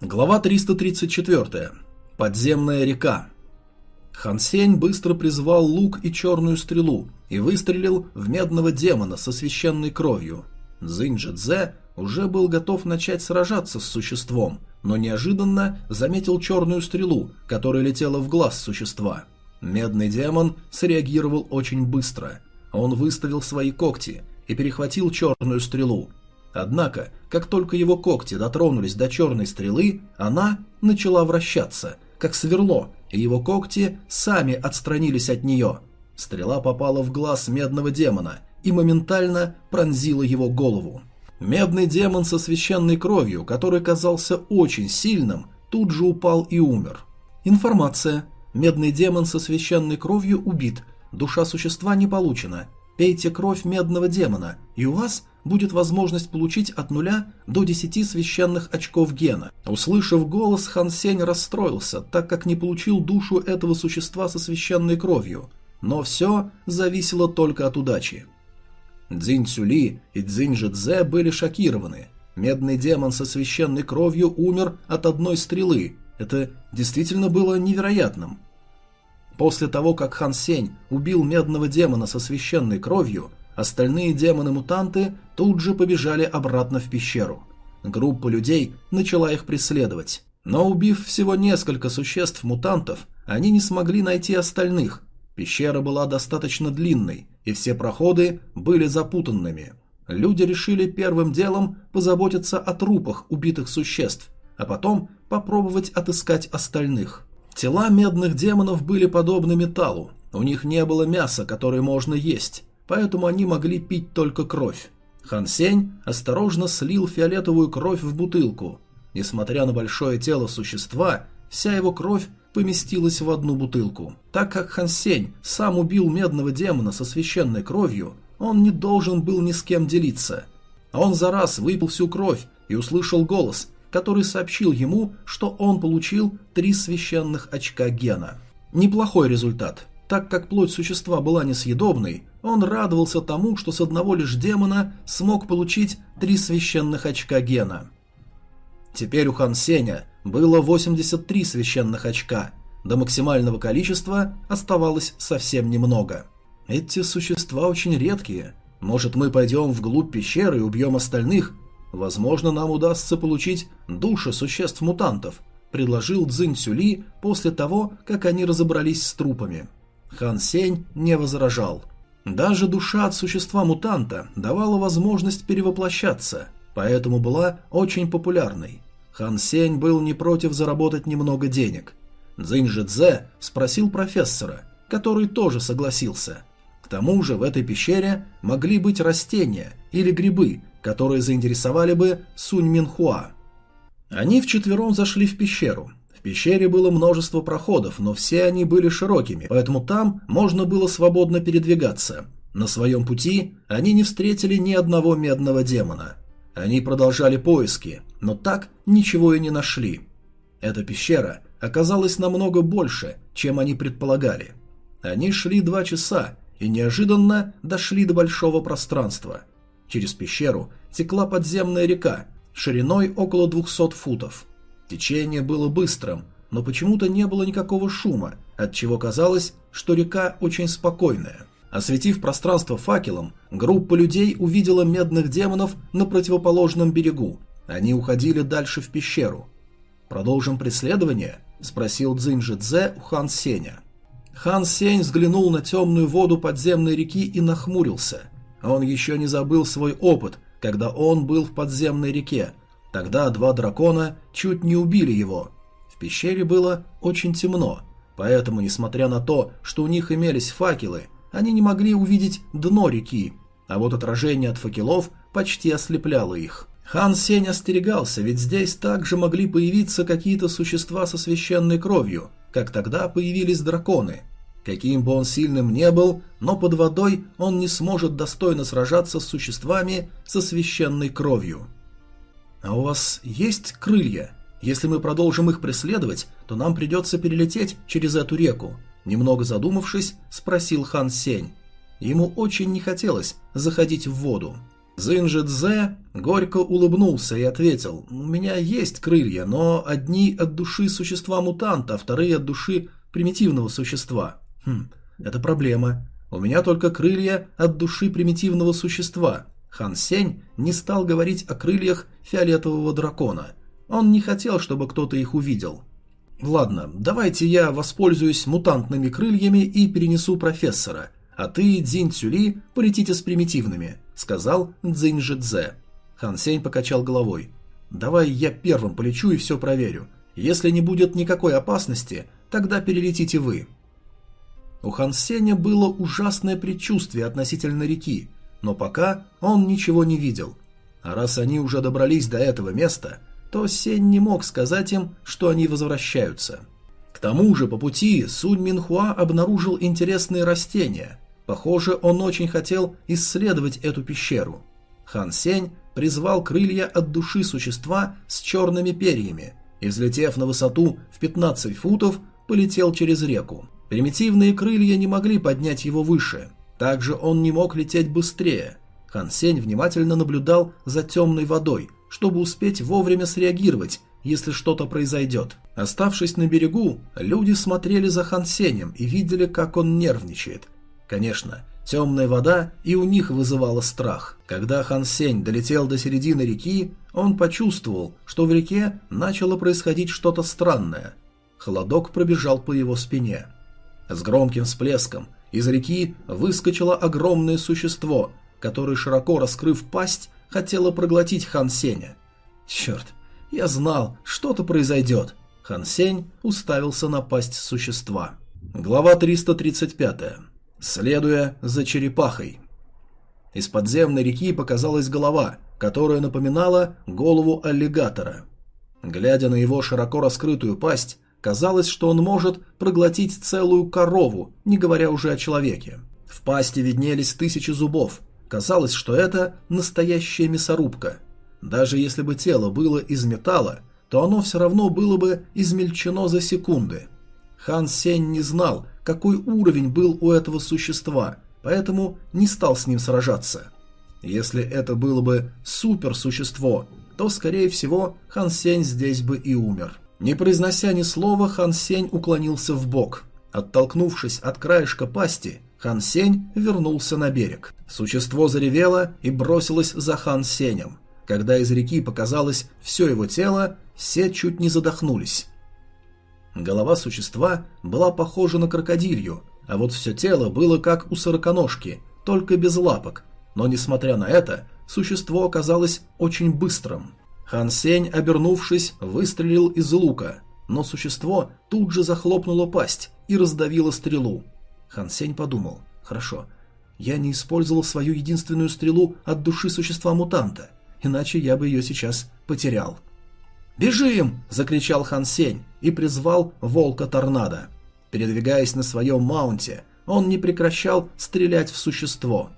Глава 334. Подземная река. Хан Сень быстро призвал лук и черную стрелу и выстрелил в медного демона со священной кровью. Цзиньджи Дзе уже был готов начать сражаться с существом, но неожиданно заметил черную стрелу, которая летела в глаз существа. Медный демон среагировал очень быстро. Он выставил свои когти и перехватил черную стрелу, Однако, как только его когти дотронулись до черной стрелы, она начала вращаться, как сверло, и его когти сами отстранились от нее. Стрела попала в глаз медного демона и моментально пронзила его голову. Медный демон со священной кровью, который казался очень сильным, тут же упал и умер. Информация. Медный демон со священной кровью убит. Душа существа не получена. Пейте кровь медного демона, и у вас будет возможность получить от нуля до 10 священных очков гена. Услышав голос, Хан Сень расстроился, так как не получил душу этого существа со священной кровью. Но все зависело только от удачи. Цзинь Цюли и Цзинь Жидзе были шокированы. Медный демон со священной кровью умер от одной стрелы. Это действительно было невероятным. После того, как Хан Сень убил медного демона со священной кровью, Остальные демоны-мутанты тут же побежали обратно в пещеру. Группа людей начала их преследовать. Но убив всего несколько существ-мутантов, они не смогли найти остальных. Пещера была достаточно длинной, и все проходы были запутанными. Люди решили первым делом позаботиться о трупах убитых существ, а потом попробовать отыскать остальных. Тела медных демонов были подобны металлу, у них не было мяса, которое можно есть, поэтому они могли пить только кровь. Хан Сень осторожно слил фиолетовую кровь в бутылку. Несмотря на большое тело существа, вся его кровь поместилась в одну бутылку. Так как Хан Сень сам убил медного демона со священной кровью, он не должен был ни с кем делиться. А он за раз выпил всю кровь и услышал голос, который сообщил ему, что он получил три священных очка гена. Неплохой результат. Так как плоть существа была несъедобной, он радовался тому, что с одного лишь демона смог получить три священных очка гена. Теперь у Хан Сеня было 83 священных очка, до максимального количества оставалось совсем немного. Эти существа очень редкие. Может, мы пойдем вглубь пещеры и убьем остальных? Возможно, нам удастся получить души существ-мутантов, предложил Цзинь Цюли после того, как они разобрались с трупами. Хан Сень не возражал – даже душа от существа-мутанта давала возможность перевоплощаться, поэтому была очень популярной. Хан Сень был не против заработать немного денег. Цзиньжи Цзэ спросил профессора, который тоже согласился. К тому же в этой пещере могли быть растения или грибы, которые заинтересовали бы Сунь Минхуа. Они вчетвером зашли в пещеру. Пещере было множество проходов, но все они были широкими, поэтому там можно было свободно передвигаться. На своем пути они не встретили ни одного медного демона. Они продолжали поиски, но так ничего и не нашли. Эта пещера оказалась намного больше, чем они предполагали. Они шли два часа и неожиданно дошли до большого пространства. Через пещеру текла подземная река шириной около 200 футов. Течение было быстрым, но почему-то не было никакого шума, отчего казалось, что река очень спокойная. Осветив пространство факелом, группа людей увидела медных демонов на противоположном берегу. Они уходили дальше в пещеру. «Продолжим преследование?» – спросил Цзиньжи Цзэ у Хан Сеня. Хан Сень взглянул на темную воду подземной реки и нахмурился. Он еще не забыл свой опыт, когда он был в подземной реке, Тогда два дракона чуть не убили его. В пещере было очень темно, поэтому, несмотря на то, что у них имелись факелы, они не могли увидеть дно реки, а вот отражение от факелов почти ослепляло их. Хан Сень остерегался, ведь здесь также могли появиться какие-то существа со священной кровью, как тогда появились драконы. Каким бы он сильным не был, но под водой он не сможет достойно сражаться с существами со священной кровью. «А у вас есть крылья? Если мы продолжим их преследовать, то нам придется перелететь через эту реку», немного задумавшись, спросил Хан Сень. Ему очень не хотелось заходить в воду. Цзиньжи Цзэ горько улыбнулся и ответил, «У меня есть крылья, но одни от души существа-мутанта, а вторые от души примитивного существа. Хм, это проблема. У меня только крылья от души примитивного существа. Хан Сень не стал говорить о крыльях фиолетового дракона. Он не хотел, чтобы кто-то их увидел. Ладно, давайте я воспользуюсь мутантными крыльями и перенесу профессора, а ты, Дзинь Цюли, полетите с примитивными, сказал Цзинь Жидзе. Хан Сень покачал головой. Давай я первым полечу и все проверю. Если не будет никакой опасности, тогда перелетите вы. У Хан Сеня было ужасное предчувствие относительно реки, но пока он ничего не видел. А раз они уже добрались до этого места, то Сень не мог сказать им, что они возвращаются. К тому же по пути Сунь Минхуа обнаружил интересные растения. Похоже, он очень хотел исследовать эту пещеру. Хан Сень призвал крылья от души существа с черными перьями и, взлетев на высоту в 15 футов, полетел через реку. Примитивные крылья не могли поднять его выше, также он не мог лететь быстрее. Хан Сень внимательно наблюдал за темной водой, чтобы успеть вовремя среагировать, если что-то произойдет. Оставшись на берегу, люди смотрели за Хан Сенем и видели, как он нервничает. Конечно, темная вода и у них вызывала страх. Когда Хан Сень долетел до середины реки, он почувствовал, что в реке начало происходить что-то странное. Холодок пробежал по его спине. С громким всплеском из реки выскочило огромное существо, которое, широко раскрыв пасть, хотело проглотить Хан Сеня. «Черт, я знал, что-то произойдет!» Хан Сень уставился на пасть существа. Глава 335. Следуя за черепахой. Из подземной реки показалась голова, которая напоминала голову аллигатора. Глядя на его широко раскрытую пасть, Казалось, что он может проглотить целую корову, не говоря уже о человеке. В пасти виднелись тысячи зубов. Казалось, что это настоящая мясорубка. Даже если бы тело было из металла, то оно все равно было бы измельчено за секунды. Хан Сень не знал, какой уровень был у этого существа, поэтому не стал с ним сражаться. Если это было бы суперсущество, то, скорее всего, Хан Сень здесь бы и умер. Не произнося ни слова, Хан Сень уклонился в бок. Оттолкнувшись от краешка пасти, Хан Сень вернулся на берег. Существо заревело и бросилось за Хан Сенем. Когда из реки показалось все его тело, все чуть не задохнулись. Голова существа была похожа на крокодилью, а вот все тело было как у сороконожки, только без лапок. Но несмотря на это, существо оказалось очень быстрым. Хан Сень, обернувшись, выстрелил из лука, но существо тут же захлопнуло пасть и раздавило стрелу. Хан Сень подумал, хорошо, я не использовал свою единственную стрелу от души существа-мутанта, иначе я бы ее сейчас потерял. «Бежим!» – закричал Хан Сень и призвал волка-торнадо. Передвигаясь на своем маунте, он не прекращал стрелять в существо.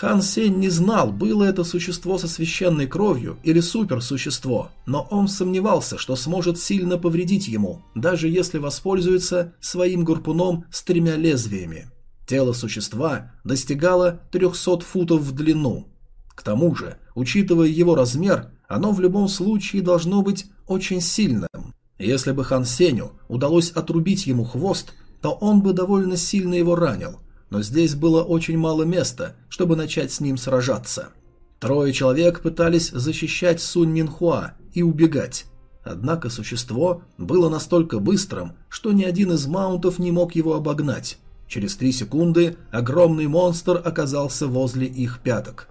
Хан Сень не знал, было это существо со священной кровью или суперсущество, но он сомневался, что сможет сильно повредить ему, даже если воспользуется своим гарпуном с тремя лезвиями. Тело существа достигало 300 футов в длину. К тому же, учитывая его размер, оно в любом случае должно быть очень сильным. Если бы Хан Сеню удалось отрубить ему хвост, то он бы довольно сильно его ранил – но здесь было очень мало места, чтобы начать с ним сражаться. Трое человек пытались защищать Сунь Минхуа и убегать. Однако существо было настолько быстрым, что ни один из маунтов не мог его обогнать. Через три секунды огромный монстр оказался возле их пяток.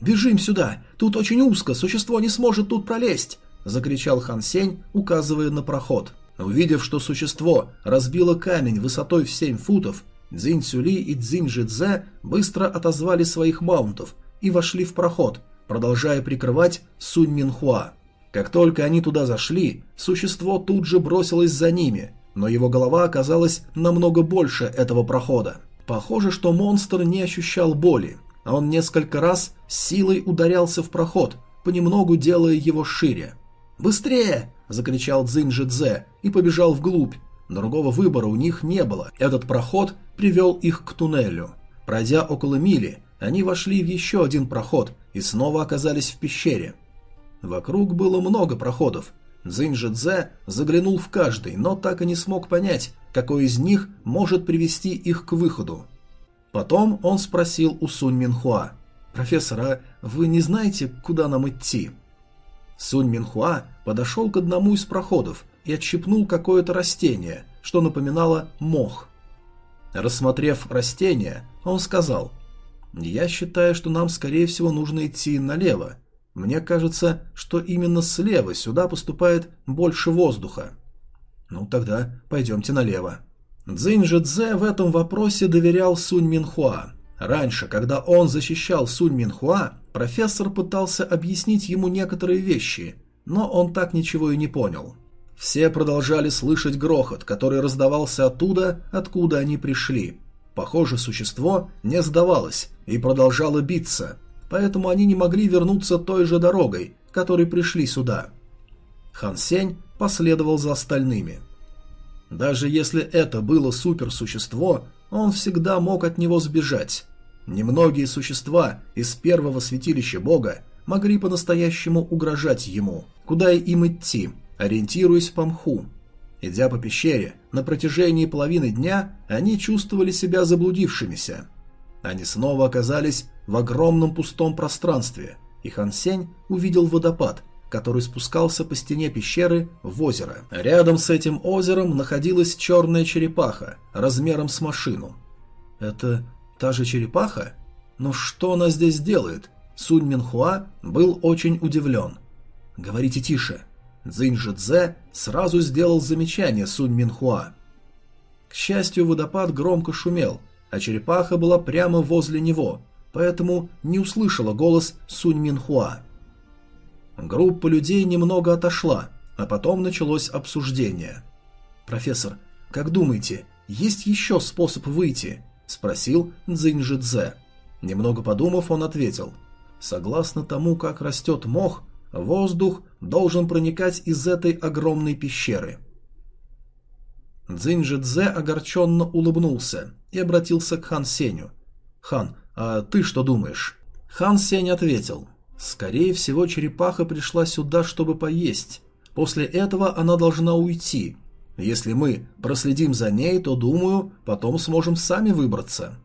«Бежим сюда! Тут очень узко, существо не сможет тут пролезть!» – закричал Хан Сень, указывая на проход. Увидев, что существо разбило камень высотой в семь футов, Цзинь Сюли и Цзинь Жидзе быстро отозвали своих маунтов и вошли в проход, продолжая прикрывать Сунь Минхуа. Как только они туда зашли, существо тут же бросилось за ними, но его голова оказалась намного больше этого прохода. Похоже, что монстр не ощущал боли, а он несколько раз силой ударялся в проход, понемногу делая его шире. «Быстрее!» – закричал Цзинь Жидзе и побежал вглубь, Другого выбора у них не было. Этот проход привел их к туннелю. Пройдя около мили, они вошли в еще один проход и снова оказались в пещере. Вокруг было много проходов. Цзиньжидзе заглянул в каждый, но так и не смог понять, какой из них может привести их к выходу. Потом он спросил у Сунь Минхуа. «Профессор, а вы не знаете, куда нам идти?» Сунь Минхуа подошел к одному из проходов и отщипнул какое-то растение, что напоминало мох. Рассмотрев растение, он сказал, «Я считаю, что нам, скорее всего, нужно идти налево. Мне кажется, что именно слева сюда поступает больше воздуха». «Ну, тогда пойдемте налево». Цзинь Цзэ в этом вопросе доверял Сунь Минхуа. Раньше, когда он защищал Сунь Минхуа, профессор пытался объяснить ему некоторые вещи, но он так ничего и не понял. Все продолжали слышать грохот, который раздавался оттуда, откуда они пришли. Похоже, существо не сдавалось и продолжало биться, поэтому они не могли вернуться той же дорогой, которой пришли сюда. Хан Сень последовал за остальными. Даже если это было суперсущество, он всегда мог от него сбежать. Немногие существа из первого святилища бога могли по-настоящему угрожать ему. Куда им идти? Ориентируясь по мху. Идя по пещере, на протяжении половины дня они чувствовали себя заблудившимися. Они снова оказались в огромном пустом пространстве, и Хан Сень увидел водопад, который спускался по стене пещеры в озеро. Рядом с этим озером находилась черная черепаха, размером с машину. «Это та же черепаха? Но что она здесь делает?» Сунь Минхуа был очень удивлен. «Говорите тише», Цзиньжи Цзэ сразу сделал замечание Сунь Минхуа. К счастью, водопад громко шумел, а черепаха была прямо возле него, поэтому не услышала голос Сунь Минхуа. Группа людей немного отошла, а потом началось обсуждение. «Профессор, как думаете, есть еще способ выйти?» – спросил Цзиньжи Цзэ. Немного подумав, он ответил. «Согласно тому, как растет мох, Воздух должен проникать из этой огромной пещеры. Цзиньжи огорченно улыбнулся и обратился к Хан Сеню. «Хан, а ты что думаешь?» Хан Сень ответил. «Скорее всего, черепаха пришла сюда, чтобы поесть. После этого она должна уйти. Если мы проследим за ней, то, думаю, потом сможем сами выбраться».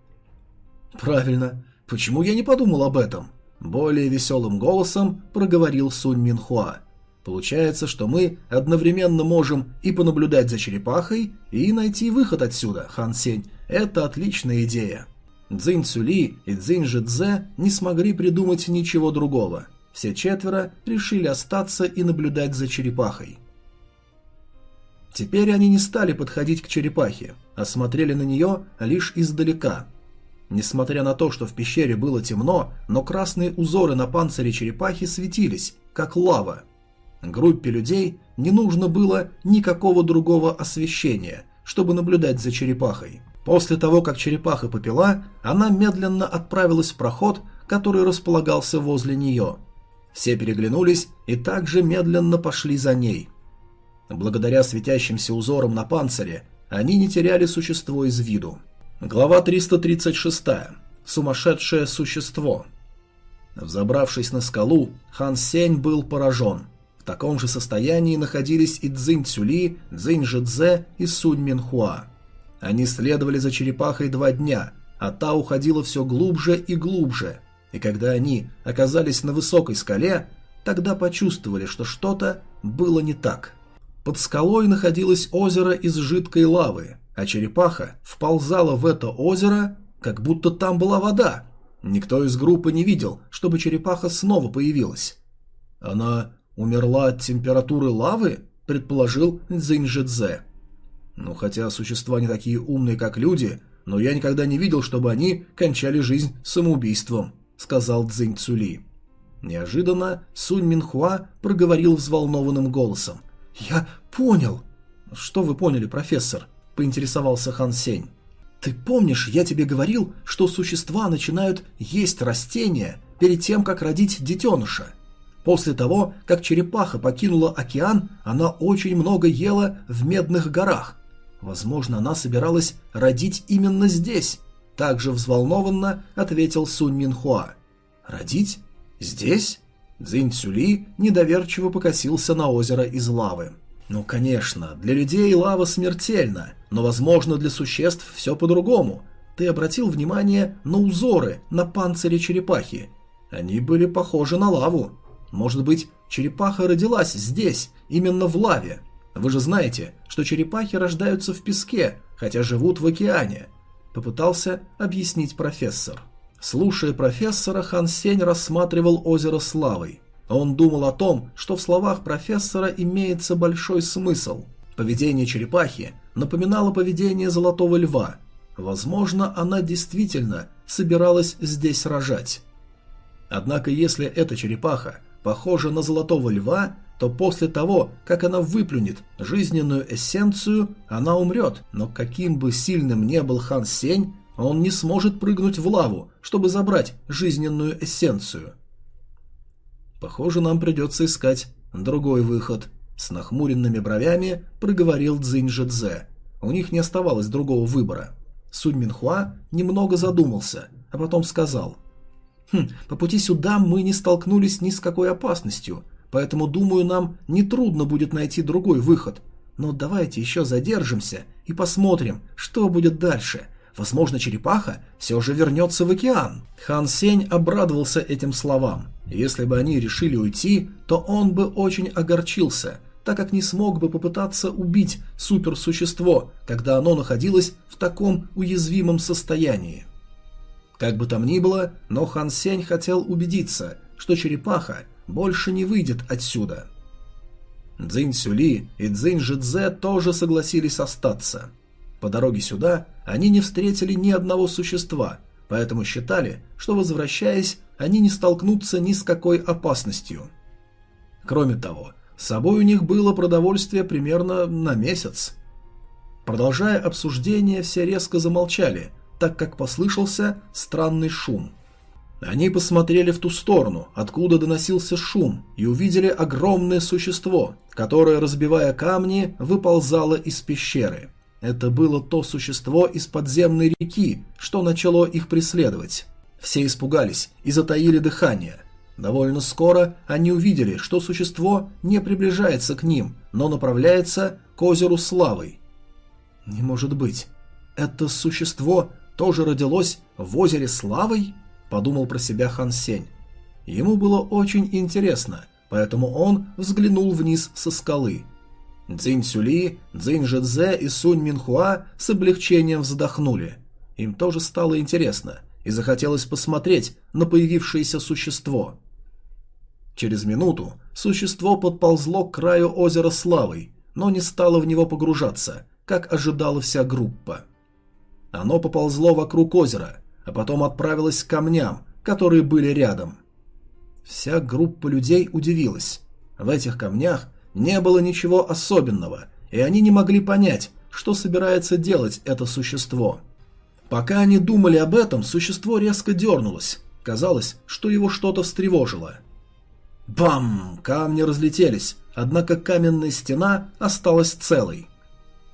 «Правильно. Почему я не подумал об этом?» Более веселым голосом проговорил Сунь Минхуа. Получается, что мы одновременно можем и понаблюдать за черепахой, и найти выход отсюда, Хан Сень. Это отличная идея. Цзинь Цюли и Цзинь Жидзе не смогли придумать ничего другого. Все четверо решили остаться и наблюдать за черепахой. Теперь они не стали подходить к черепахе, а смотрели на нее лишь издалека, Несмотря на то, что в пещере было темно, но красные узоры на панцире черепахи светились, как лава. Группе людей не нужно было никакого другого освещения, чтобы наблюдать за черепахой. После того, как черепаха попила, она медленно отправилась в проход, который располагался возле нее. Все переглянулись и также медленно пошли за ней. Благодаря светящимся узорам на панцире, они не теряли существо из виду. Глава 336. Сумасшедшее существо. Взобравшись на скалу, Хан Сень был поражен. В таком же состоянии находились и Цзинь Цюли, Цзинь Жидзе и Сунь Минхуа. Они следовали за черепахой два дня, а та уходила все глубже и глубже. И когда они оказались на высокой скале, тогда почувствовали, что что-то было не так. Под скалой находилось озеро из жидкой лавы, а черепаха вползала в это озеро, как будто там была вода. Никто из группы не видел, чтобы черепаха снова появилась. Она умерла от температуры лавы, предположил Цзиньжидзе. Ну, хотя существа не такие умные, как люди, но я никогда не видел, чтобы они кончали жизнь самоубийством, сказал Цзинь Цули. Неожиданно Сунь Минхуа проговорил взволнованным голосом. «Я понял!» «Что вы поняли, профессор?» – поинтересовался Хан Сень. «Ты помнишь, я тебе говорил, что существа начинают есть растения перед тем, как родить детеныша? После того, как черепаха покинула океан, она очень много ела в Медных горах. Возможно, она собиралась родить именно здесь», – также взволнованно ответил Сунь Минхуа. «Родить? Здесь? Цзинь Цюли недоверчиво покосился на озеро из лавы. Ну, конечно, для людей лава смертельна, но, возможно, для существ все по-другому. Ты обратил внимание на узоры на панцире черепахи. Они были похожи на лаву. Может быть, черепаха родилась здесь, именно в лаве. Вы же знаете, что черепахи рождаются в песке, хотя живут в океане. Попытался объяснить профессор. Слушая профессора, Хан Сень рассматривал озеро Славой. Он думал о том, что в словах профессора имеется большой смысл. Поведение черепахи напоминало поведение золотого льва. Возможно, она действительно собиралась здесь рожать. Однако, если эта черепаха похожа на золотого льва, то после того, как она выплюнет жизненную эссенцию, она умрет. Но каким бы сильным не был Хан Сень, он не сможет прыгнуть в лаву, чтобы забрать жизненную эссенцию. Похоже, нам придется искать другой выход. С нахмуренными бровями проговорил Цзинь. У них не оставалось другого выбора. Сунь Минхуа немного задумался, а потом сказал. «Хм, по пути сюда мы не столкнулись ни с какой опасностью, поэтому, думаю, нам нетрудно будет найти другой выход. Но давайте еще задержимся и посмотрим, что будет дальше. Возможно, черепаха все же вернется в океан». Хан Сень обрадовался этим словам. Если бы они решили уйти, то он бы очень огорчился, так как не смог бы попытаться убить суперсущество, когда оно находилось в таком уязвимом состоянии. Как бы там ни было, но Хан Сень хотел убедиться, что черепаха больше не выйдет отсюда. Цзинь Сюли и Цзинь Жидзе тоже согласились остаться. По дороге сюда они не встретили ни одного существа, поэтому считали, что возвращаясь, они не столкнутся ни с какой опасностью. Кроме того, с собой у них было продовольствие примерно на месяц. Продолжая обсуждение, все резко замолчали, так как послышался странный шум. Они посмотрели в ту сторону, откуда доносился шум, и увидели огромное существо, которое, разбивая камни, выползало из пещеры. Это было то существо из подземной реки, что начало их преследовать. Все испугались и затаили дыхание. Довольно скоро они увидели, что существо не приближается к ним, но направляется к озеру Славой. «Не может быть. Это существо тоже родилось в озере Славой?» – подумал про себя Хан Сень. Ему было очень интересно, поэтому он взглянул вниз со скалы. Цзинь Сюли, Цзинь Жэцзе и Сунь Минхуа с облегчением вздохнули. Им тоже стало интересно, и захотелось посмотреть на появившееся существо. Через минуту существо подползло к краю озера Славой, но не стало в него погружаться, как ожидала вся группа. Оно поползло вокруг озера, а потом отправилось к камням, которые были рядом. Вся группа людей удивилась. В этих камнях не было ничего особенного, и они не могли понять, что собирается делать это существо. Пока они думали об этом, существо резко дернулось. Казалось, что его что-то встревожило. Бам! Камни разлетелись, однако каменная стена осталась целой.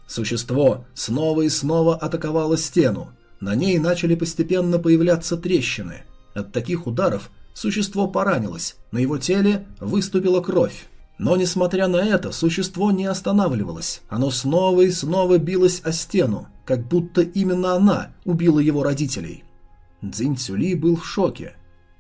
Существо снова и снова атаковало стену. На ней начали постепенно появляться трещины. От таких ударов существо поранилось, на его теле выступила кровь. Но, несмотря на это, существо не останавливалось. Оно снова и снова билось о стену, как будто именно она убила его родителей. Цзинь Цюли был в шоке.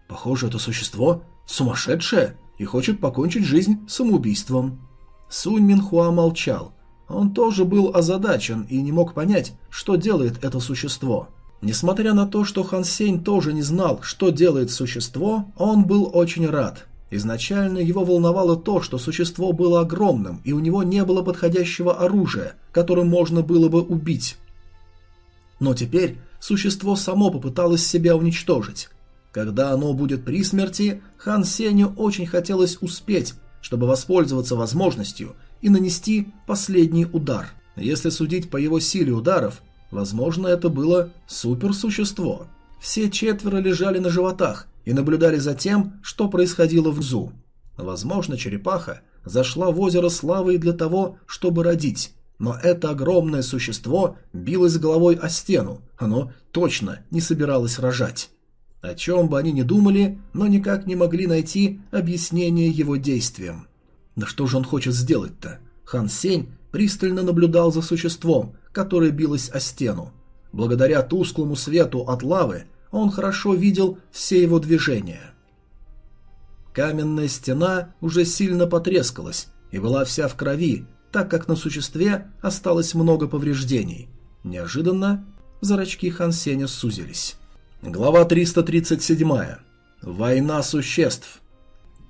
Похоже, это существо сумасшедшее и хочет покончить жизнь самоубийством. Сунь Минхуа молчал. Он тоже был озадачен и не мог понять, что делает это существо. Несмотря на то, что Хан Сень тоже не знал, что делает существо, он был очень рад – Изначально его волновало то, что существо было огромным, и у него не было подходящего оружия, которым можно было бы убить. Но теперь существо само попыталось себя уничтожить. Когда оно будет при смерти, Хан Сеню очень хотелось успеть, чтобы воспользоваться возможностью и нанести последний удар. Если судить по его силе ударов, возможно, это было суперсущество. Все четверо лежали на животах, и наблюдали за тем, что происходило внизу. Возможно, черепаха зашла в озеро славы для того, чтобы родить, но это огромное существо билось головой о стену, оно точно не собиралось рожать. О чем бы они ни думали, но никак не могли найти объяснение его действиям. Да что же он хочет сделать-то? Хан Сень пристально наблюдал за существом, которое билось о стену. Благодаря тусклому свету от лавы он хорошо видел все его движения. Каменная стена уже сильно потрескалась и была вся в крови, так как на существе осталось много повреждений. Неожиданно зрачки Хан Сеня сузились. Глава 337. Война существ.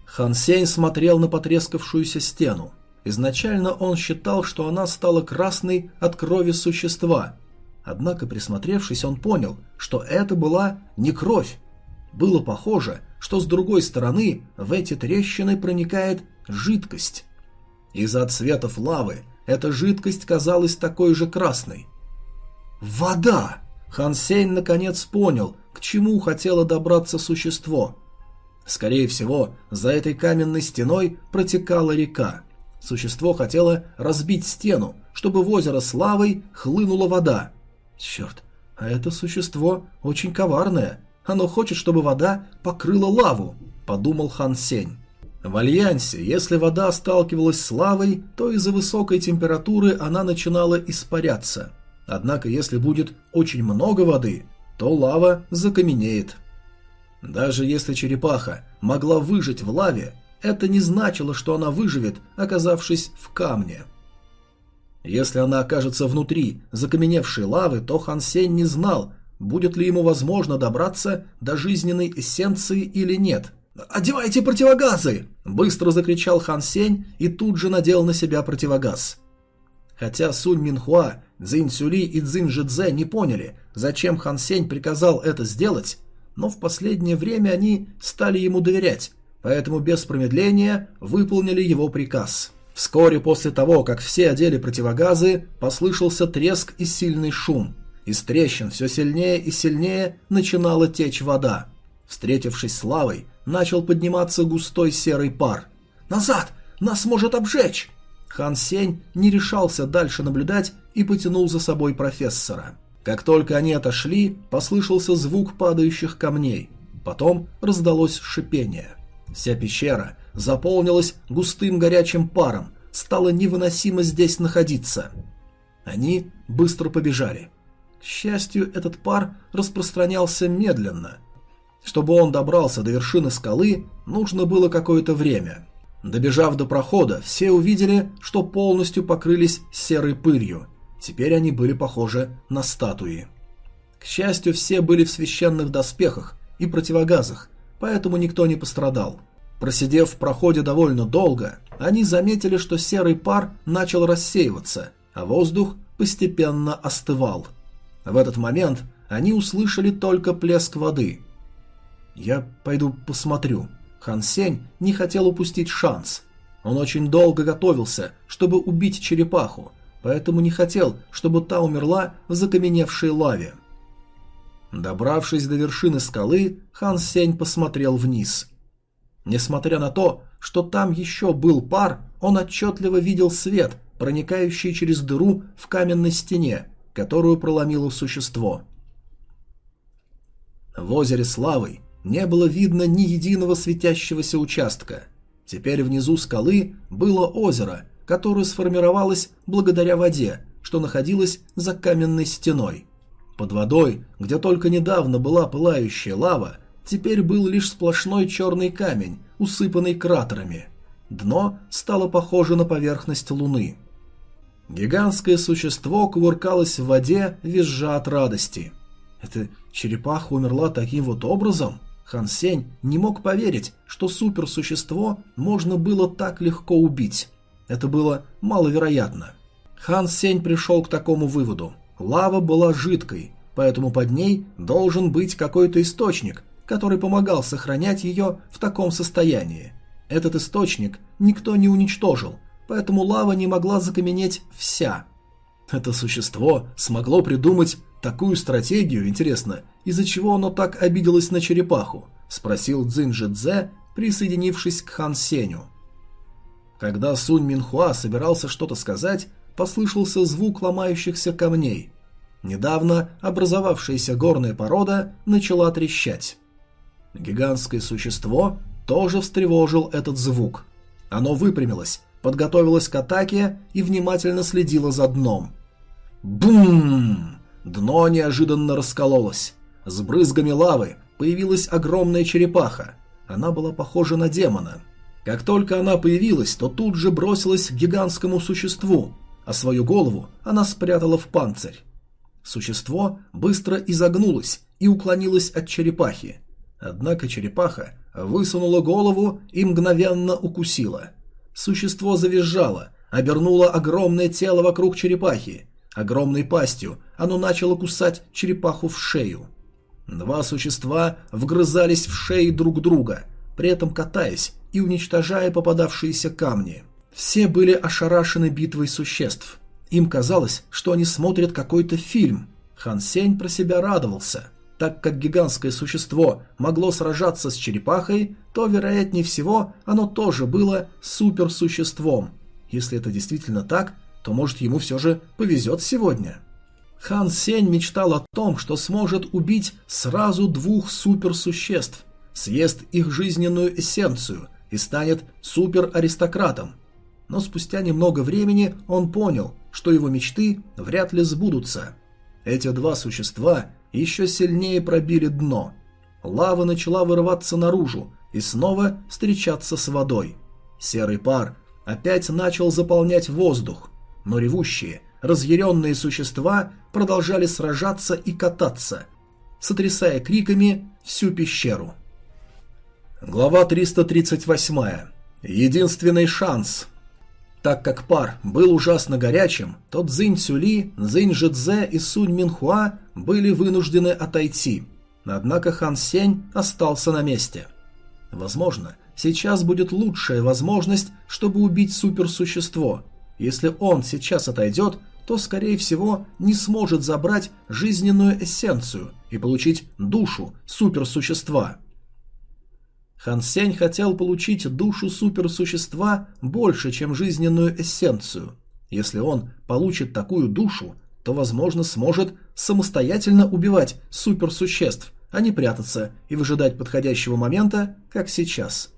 Хан Сень смотрел на потрескавшуюся стену. Изначально он считал, что она стала красной от крови существа. Однако, присмотревшись, он понял, что это была не кровь. Было похоже, что с другой стороны в эти трещины проникает жидкость. Из-за цветов лавы эта жидкость казалась такой же красной. «Вода!» Хан Сень наконец понял, к чему хотело добраться существо. Скорее всего, за этой каменной стеной протекала река. Существо хотело разбить стену, чтобы в озеро с лавой хлынула вода. Черт, а это существо очень коварное. Оно хочет, чтобы вода покрыла лаву, подумал Хан Сень. В Альянсе, если вода сталкивалась с лавой, то из-за высокой температуры она начинала испаряться. Однако, если будет очень много воды, то лава закаменеет. Даже если черепаха могла выжить в лаве, это не значило, что она выживет, оказавшись в камне. Если она окажется внутри закаменевшей лавы, то Хан Сень не знал, будет ли ему возможно добраться до жизненной эссенции или нет. «Одевайте противогазы!» – быстро закричал Хан Сень и тут же надел на себя противогаз. Хотя Сунь Минхуа Цзинь Сюли и Цзинь Жидзе не поняли, зачем Хан Сень приказал это сделать, но в последнее время они стали ему доверять, поэтому без промедления выполнили его приказ. Вскоре после того, как все одели противогазы, послышался треск и сильный шум. Из трещин все сильнее и сильнее начинала течь вода. Встретившись с лавой, начал подниматься густой серый пар. «Назад! Нас может обжечь!» Хан Сень не решался дальше наблюдать и потянул за собой профессора. Как только они отошли, послышался звук падающих камней. Потом раздалось шипение. Вся пещера заполнилась густым горячим паром, стало невыносимо здесь находиться. Они быстро побежали. К счастью, этот пар распространялся медленно. Чтобы он добрался до вершины скалы, нужно было какое-то время. Добежав до прохода, все увидели, что полностью покрылись серой пылью. Теперь они были похожи на статуи. К счастью, все были в священных доспехах и противогазах, поэтому никто не пострадал. Просидев в проходе довольно долго, они заметили, что серый пар начал рассеиваться, а воздух постепенно остывал. В этот момент они услышали только плеск воды. «Я пойду посмотрю», Хан Сень не хотел упустить шанс. Он очень долго готовился, чтобы убить черепаху, поэтому не хотел, чтобы та умерла в закаменевшей лаве. Добравшись до вершины скалы, Хан Сень посмотрел вниз. Несмотря на то, что там еще был пар, он отчетливо видел свет, проникающий через дыру в каменной стене, которую проломило существо. В озере с лавой не было видно ни единого светящегося участка. Теперь внизу скалы было озеро, которое сформировалось благодаря воде, что находилось за каменной стеной. Под водой, где только недавно была пылающая лава, теперь был лишь сплошной черный камень, усыпанный кратерами. Дно стало похоже на поверхность луны. Гигантское существо кувыркалось в воде, визжа от радости. Эта черепаха умерла таким вот образом? Хан Сень не мог поверить, что суперсущество можно было так легко убить. Это было маловероятно. Хан Сень пришел к такому выводу. Лава была жидкой, поэтому под ней должен быть какой-то источник, который помогал сохранять ее в таком состоянии. Этот источник никто не уничтожил, поэтому лава не могла закаменеть вся. Это существо смогло придумать такую стратегию, интересно, из-за чего оно так обиделось на черепаху? Спросил Цзиньжи Цзэ, присоединившись к Хан Сеню. Когда Сунь Минхуа собирался что-то сказать, послышался звук ломающихся камней. Недавно образовавшаяся горная порода начала трещать. Гигантское существо тоже встревожил этот звук. Оно выпрямилось, подготовилось к атаке и внимательно следило за дном. Бум! Дно неожиданно раскололось. С брызгами лавы появилась огромная черепаха. Она была похожа на демона. Как только она появилась, то тут же бросилась к гигантскому существу, а свою голову она спрятала в панцирь. Существо быстро изогнулось и уклонилось от черепахи. Однако черепаха высунула голову и мгновенно укусила. Существо завизжало, обернуло огромное тело вокруг черепахи. Огромной пастью оно начало кусать черепаху в шею. Два существа вгрызались в шеи друг друга, при этом катаясь и уничтожая попадавшиеся камни. Все были ошарашены битвой существ. Им казалось, что они смотрят какой-то фильм. Хан Сень про себя радовался. Так как гигантское существо могло сражаться с черепахой, то, вероятнее всего, оно тоже было суперсуществом. Если это действительно так, то, может, ему все же повезет сегодня. Хан Сень мечтал о том, что сможет убить сразу двух суперсуществ, съест их жизненную эссенцию и станет супераристократом. Но спустя немного времени он понял, что его мечты вряд ли сбудутся. Эти два существа еще сильнее пробили дно. Лава начала вырываться наружу и снова встречаться с водой. Серый пар опять начал заполнять воздух, но ревущие, разъяренные существа продолжали сражаться и кататься, сотрясая криками всю пещеру. Глава 338. Единственный шанс. Так как пар был ужасно горячим, то Цзинь Цюли, Цзинь Жидзе и Сунь Минхуа были вынуждены отойти. Однако Хан Сень остался на месте. Возможно, сейчас будет лучшая возможность, чтобы убить суперсущество. Если он сейчас отойдет, то, скорее всего, не сможет забрать жизненную эссенцию и получить душу суперсущества. Хан Сень хотел получить душу суперсущества больше, чем жизненную эссенцию. Если он получит такую душу, то, возможно, сможет самостоятельно убивать суперсуществ, а не прятаться и выжидать подходящего момента, как сейчас.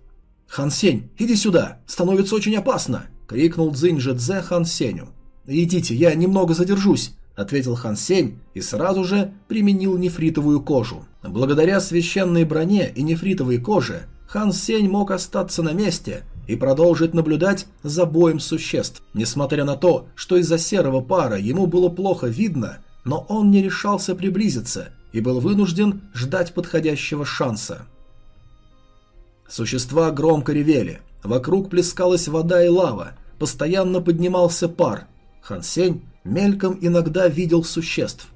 «Хан Сень, иди сюда! Становится очень опасно!» — крикнул Цзинь Жидзе Хан Сенью. «Идите, я немного задержусь», — ответил Хан Сень и сразу же применил нефритовую кожу. Благодаря священной броне и нефритовой коже Хан Сень мог остаться на месте и продолжить наблюдать за боем существ. Несмотря на то, что из-за серого пара ему было плохо видно, но он не решался приблизиться и был вынужден ждать подходящего шанса. Существа громко ревели, вокруг плескалась вода и лава, постоянно поднимался пар. Хан Сень мельком иногда видел существ.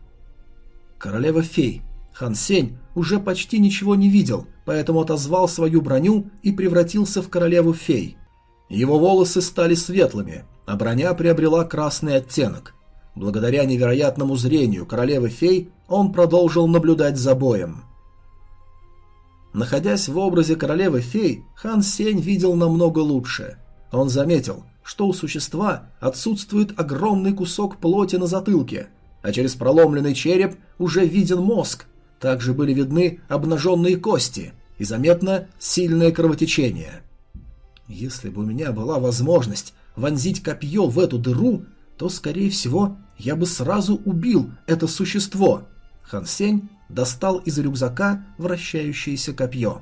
Королева фей. Хан Сень уже почти ничего не видел – поэтому отозвал свою броню и превратился в королеву фей. Его волосы стали светлыми, а броня приобрела красный оттенок. Благодаря невероятному зрению королевы фей он продолжил наблюдать за боем. Находясь в образе королевы фей, Хан Сень видел намного лучше. Он заметил, что у существа отсутствует огромный кусок плоти на затылке, а через проломленный череп уже виден мозг, также были видны обнаженные кости и заметно сильное кровотечение. Если бы у меня была возможность вонзить копье в эту дыру, то, скорее всего, я бы сразу убил это существо. Хан Сень достал из рюкзака вращающееся копье.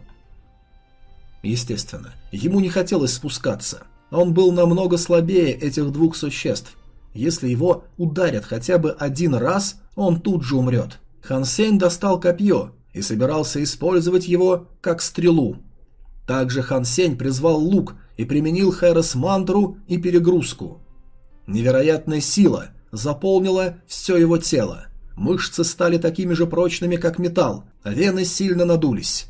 Естественно, ему не хотелось спускаться. Он был намного слабее этих двух существ. Если его ударят хотя бы один раз, он тут же умрет. Хан Сень достал копье и собирался использовать его как стрелу. Также Хан Сень призвал лук и применил Хэрос мантру и перегрузку. Невероятная сила заполнила все его тело. Мышцы стали такими же прочными, как металл, а вены сильно надулись.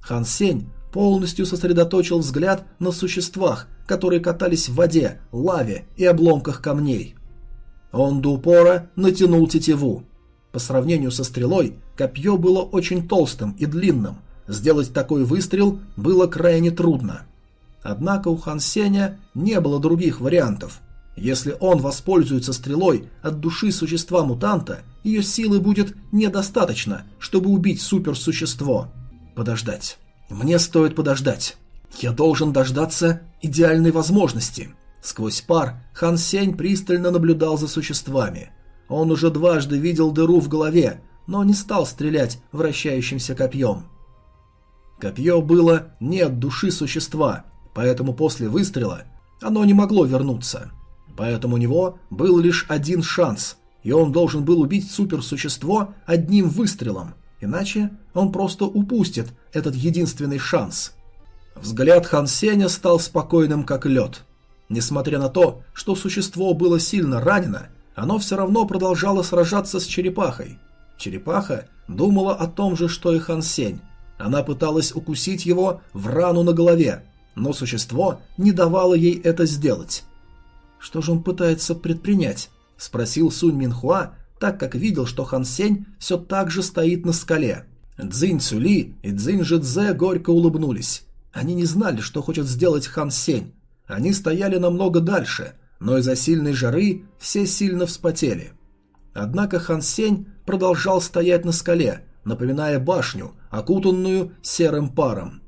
Хан Сень полностью сосредоточил взгляд на существах, которые катались в воде, лаве и обломках камней. Он до упора натянул тетиву. По сравнению со стрелой, копье было очень толстым и длинным. Сделать такой выстрел было крайне трудно. Однако у Хан Сеня не было других вариантов. Если он воспользуется стрелой от души существа-мутанта, ее силы будет недостаточно, чтобы убить суперсущество. Подождать. Мне стоит подождать. Я должен дождаться идеальной возможности. Сквозь пар Хан Сень пристально наблюдал за существами. Он уже дважды видел дыру в голове, но не стал стрелять вращающимся копьем. Копье было не от души существа, поэтому после выстрела оно не могло вернуться. Поэтому у него был лишь один шанс, и он должен был убить суперсущество одним выстрелом, иначе он просто упустит этот единственный шанс. Взгляд Хан Сеня стал спокойным как лед. Несмотря на то, что существо было сильно ранено, оно все равно продолжало сражаться с черепахой. Черепаха думала о том же, что и Хан Сень. Она пыталась укусить его в рану на голове, но существо не давало ей это сделать. «Что же он пытается предпринять?» – спросил Сунь Минхуа, так как видел, что Хан Сень все так же стоит на скале. Цзинь Цюли и Цзинь Жидзе горько улыбнулись. Они не знали, что хочет сделать Хан Сень. Они стояли намного дальше, но из-за сильной жары все сильно вспотели. Однако Хан Сень продолжал стоять на скале, напоминая башню, окутанную серым паром.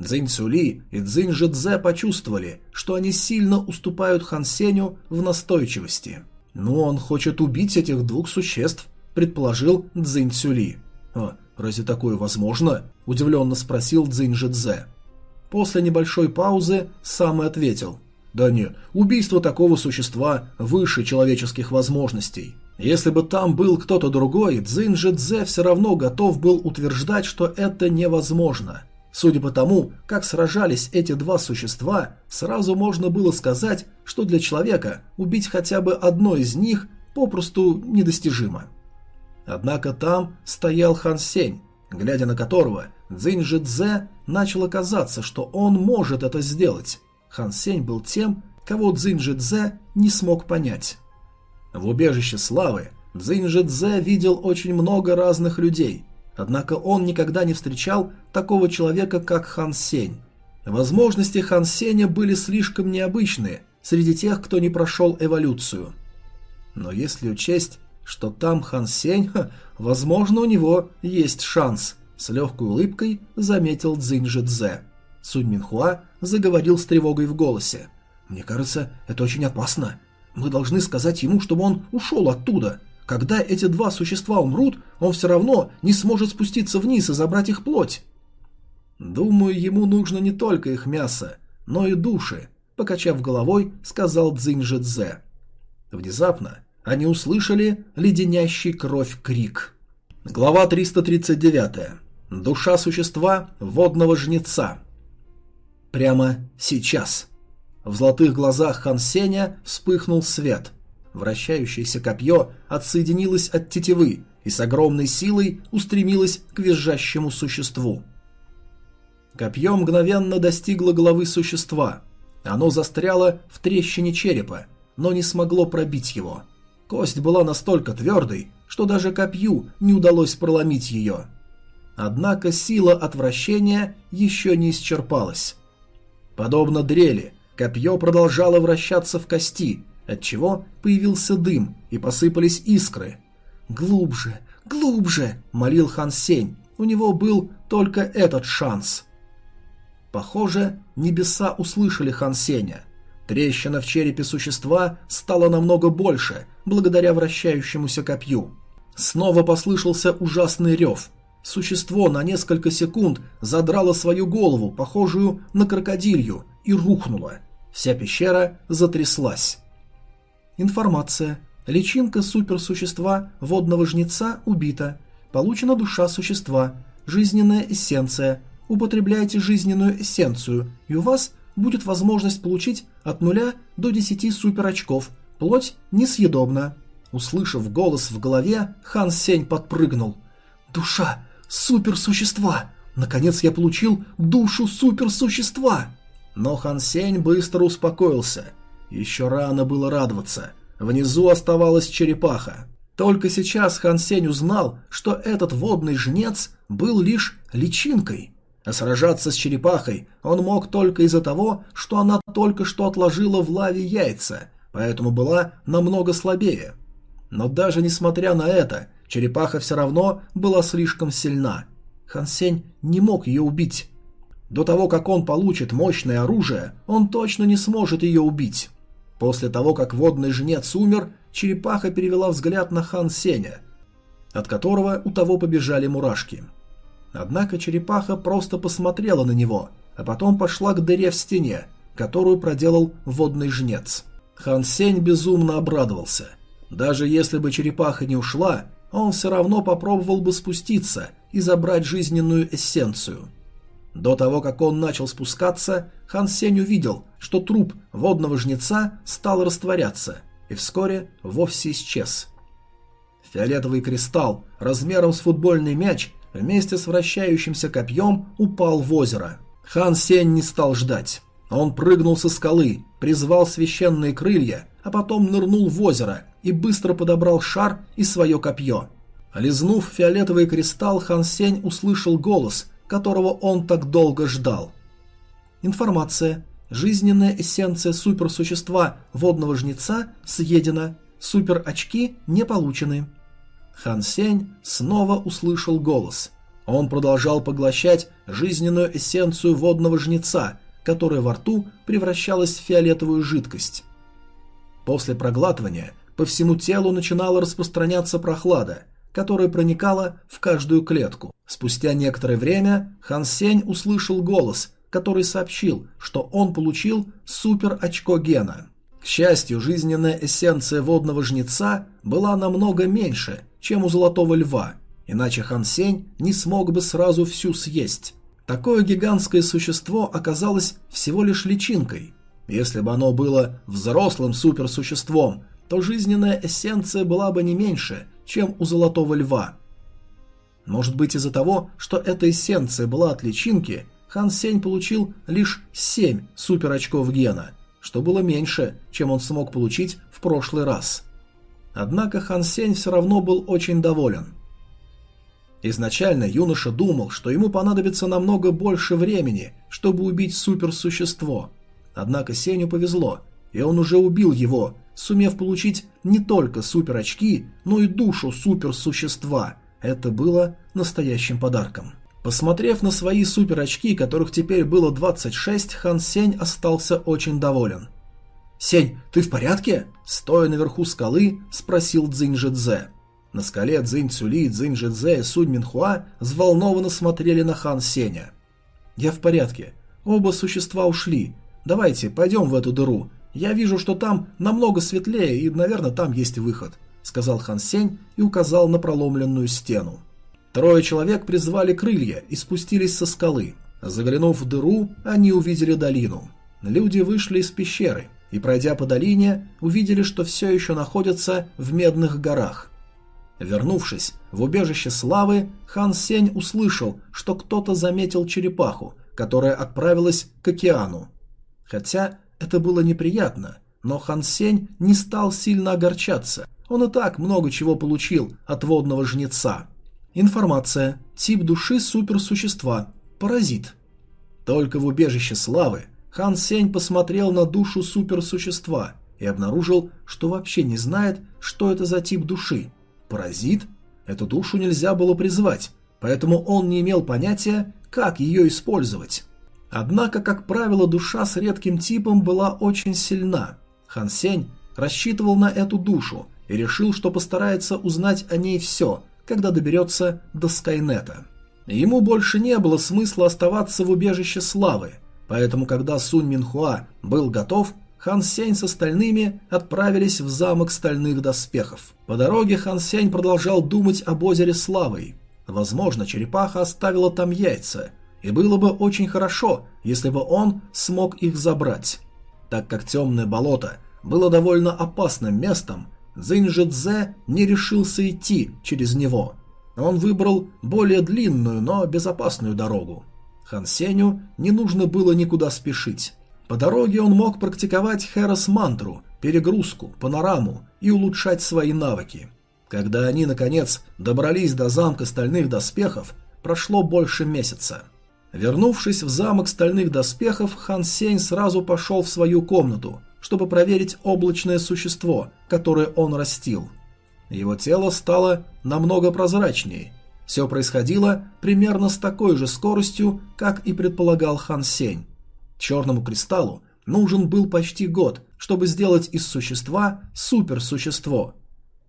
Цзинь Цюли и Цзинь Жидзе почувствовали, что они сильно уступают Хан Сеню в настойчивости. «Ну, он хочет убить этих двух существ», – предположил Цзинь Цюли. «А, разве такое возможно?» – удивленно спросил Цзинь Жидзе. После небольшой паузы сам и ответил. «Да нет, убийство такого существа выше человеческих возможностей. Если бы там был кто-то другой, Цзинь Жидзе все равно готов был утверждать, что это невозможно. Судя по тому, как сражались эти два существа, сразу можно было сказать, что для человека убить хотя бы одно из них попросту недостижимо. Однако там стоял Хан Сень, глядя на которого Цзинь Жидзе начало казаться, что он может это сделать. Хан Сень был тем, кого Цзинь Жидзе не смог понять. В убежище славы Цзинь Жидзе видел очень много разных людей, Однако он никогда не встречал такого человека, как Хан Сень. Возможности Хан Сеня были слишком необычные среди тех, кто не прошел эволюцию. Но если учесть, что там Хан Сень, ха, возможно, у него есть шанс, с легкой улыбкой заметил Цзинь Жидзе. Сунь Минхуа заговорил с тревогой в голосе. «Мне кажется, это очень опасно. Мы должны сказать ему, чтобы он ушел оттуда. Когда эти два существа умрут, он все равно не сможет спуститься вниз и забрать их плоть. Думаю, ему нужно не только их мясо, но и души, покачав головой, сказал Цзиньжидзе. Внезапно они услышали леденящий кровь крик. Глава 339. Душа существа водного жнеца. Прямо сейчас. В золотых глазах Хан Сеня вспыхнул свет – Вращающееся копье отсоединилось от тетивы и с огромной силой устремилось к визжащему существу. Копье мгновенно достигло головы существа. Оно застряло в трещине черепа, но не смогло пробить его. Кость была настолько твердой, что даже копью не удалось проломить ее. Однако сила отвращения еще не исчерпалась. Подобно дрели, копье продолжало вращаться в кости, отчего появился дым и посыпались искры. «Глубже, глубже!» – молил Хан Сень. У него был только этот шанс. Похоже, небеса услышали Хан Сеня. Трещина в черепе существа стала намного больше, благодаря вращающемуся копью. Снова послышался ужасный рев. Существо на несколько секунд задрало свою голову, похожую на крокодилью, и рухнуло. Вся пещера затряслась. Информация. Личинка суперсущества водного жнеца убита. Получена душа существа. Жизненная эссенция. Употребляйте жизненную эссенцию, и у вас будет возможность получить от 0 до 10 суперочков. Плоть несъедобна. Услышав голос в голове, Хан Сень подпрыгнул. «Душа суперсущества! Наконец я получил душу суперсущества!» Но Хан Сень быстро успокоился – еще рано было радоваться. Внизу оставалась черепаха. Только сейчас Хан Сень узнал, что этот водный жнец был лишь личинкой. А сражаться с черепахой он мог только из-за того, что она только что отложила в лаве яйца, поэтому была намного слабее. Но даже несмотря на это, черепаха все равно была слишком сильна. Хан Сень не мог ее убить. До того, как он получит мощное оружие, он точно не сможет ее убить. После того, как водный жнец умер, черепаха перевела взгляд на Хан Сеня, от которого у того побежали мурашки. Однако черепаха просто посмотрела на него, а потом пошла к дыре в стене, которую проделал водный жнец. Хан Сень безумно обрадовался. Даже если бы черепаха не ушла, он все равно попробовал бы спуститься и забрать жизненную эссенцию. До того, как он начал спускаться, Хан Сень увидел, что труп водного жнеца стал растворяться и вскоре вовсе исчез. Фиолетовый кристалл размером с футбольный мяч вместе с вращающимся копьем упал в озеро. Хан Сень не стал ждать. Он прыгнул со скалы, призвал священные крылья, а потом нырнул в озеро и быстро подобрал шар и свое копье. Лизнув фиолетовый кристалл, Хан Сень услышал голос, которого он так долго ждал. Информация. Жизненная эссенция суперсущества водного жнеца съедена. Супер-очки не получены. Хан Сень снова услышал голос. Он продолжал поглощать жизненную эссенцию водного жнеца, которая во рту превращалась в фиолетовую жидкость. После проглатывания по всему телу начинала распространяться прохлада, которая проникала в каждую клетку. Спустя некоторое время Хан Сень услышал голос, который сообщил, что он получил супер-очко гена. К счастью, жизненная эссенция водного жнеца была намного меньше, чем у золотого льва, иначе Хан Сень не смог бы сразу всю съесть. Такое гигантское существо оказалось всего лишь личинкой. Если бы оно было взрослым суперсуществом, то жизненная эссенция была бы не меньше, чем у золотого льва. Может быть из-за того, что эта эссенция была от личинки, Хан Сень получил лишь 7 суперочков гена, что было меньше, чем он смог получить в прошлый раз. Однако Хан Сень все равно был очень доволен. Изначально юноша думал, что ему понадобится намного больше времени, чтобы убить суперсущество. Однако Сеню повезло, и он уже убил его, сумев получить не только суперочки, но и душу суперсущества. Это было настоящим подарком. Посмотрев на свои суперочки, которых теперь было 26, Хан Сень остался очень доволен. «Сень, ты в порядке?» Стоя наверху скалы, спросил Цзиньжидзе. На скале Цзинь Цюли, Цзинь Жидзе и Сунь Минхуа взволнованно смотрели на Хан Сеня. «Я в порядке. Оба существа ушли. Давайте, пойдем в эту дыру. Я вижу, что там намного светлее, и, наверное, там есть выход», — сказал Хан Сень и указал на проломленную стену. Трое человек призвали крылья и спустились со скалы. Заглянув в дыру, они увидели долину. Люди вышли из пещеры и, пройдя по долине, увидели, что все еще находятся в Медных горах. Вернувшись в убежище славы, Хан Сень услышал, что кто-то заметил черепаху, которая отправилась к океану. Хотя это было неприятно, но Хан Сень не стал сильно огорчаться. Он и так много чего получил от водного жнеца. Информация. Тип души суперсущества. Паразит. Только в убежище славы Хан Сень посмотрел на душу суперсущества и обнаружил, что вообще не знает, что это за тип души – Паразит? Эту душу нельзя было призвать, поэтому он не имел понятия, как ее использовать. Однако, как правило, душа с редким типом была очень сильна. Хан Сень рассчитывал на эту душу и решил, что постарается узнать о ней все, когда доберется до Скайнета. Ему больше не было смысла оставаться в убежище славы, поэтому когда Сунь Минхуа был готов, Хан Сень с остальными отправились в замок стальных доспехов. По дороге Хан Сень продолжал думать об озере Славой. Возможно, черепаха оставила там яйца, и было бы очень хорошо, если бы он смог их забрать. Так как темное болото было довольно опасным местом, Цзиньжидзе не решился идти через него. Он выбрал более длинную, но безопасную дорогу. Хан Сеню не нужно было никуда спешить. По дороге он мог практиковать Хэрос-мантру, перегрузку, панораму и улучшать свои навыки. Когда они, наконец, добрались до замка стальных доспехов, прошло больше месяца. Вернувшись в замок стальных доспехов, Хан Сень сразу пошел в свою комнату, чтобы проверить облачное существо, которое он растил. Его тело стало намного прозрачнее. Все происходило примерно с такой же скоростью, как и предполагал Хан Сень. Черному кристаллу нужен был почти год, чтобы сделать из существа суперсущество.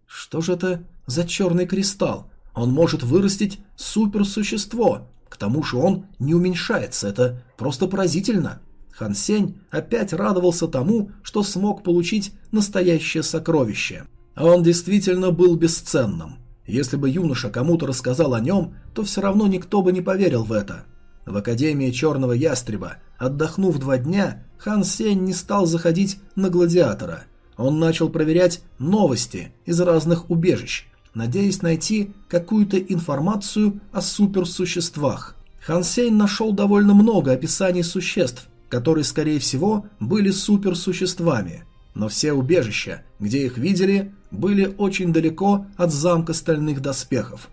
Что же это за черный кристалл? Он может вырастить суперсущество. К тому же он не уменьшается, это просто поразительно. Хан Сень опять радовался тому, что смог получить настоящее сокровище. Он действительно был бесценным. Если бы юноша кому-то рассказал о нем, то все равно никто бы не поверил в это. В Академии Черного Ястреба, отдохнув два дня, Хан Сень не стал заходить на Гладиатора. Он начал проверять новости из разных убежищ, надеясь найти какую-то информацию о суперсуществах. Хан Сень нашел довольно много описаний существ, которые, скорее всего, были суперсуществами, но все убежища, где их видели, были очень далеко от замка стальных доспехов.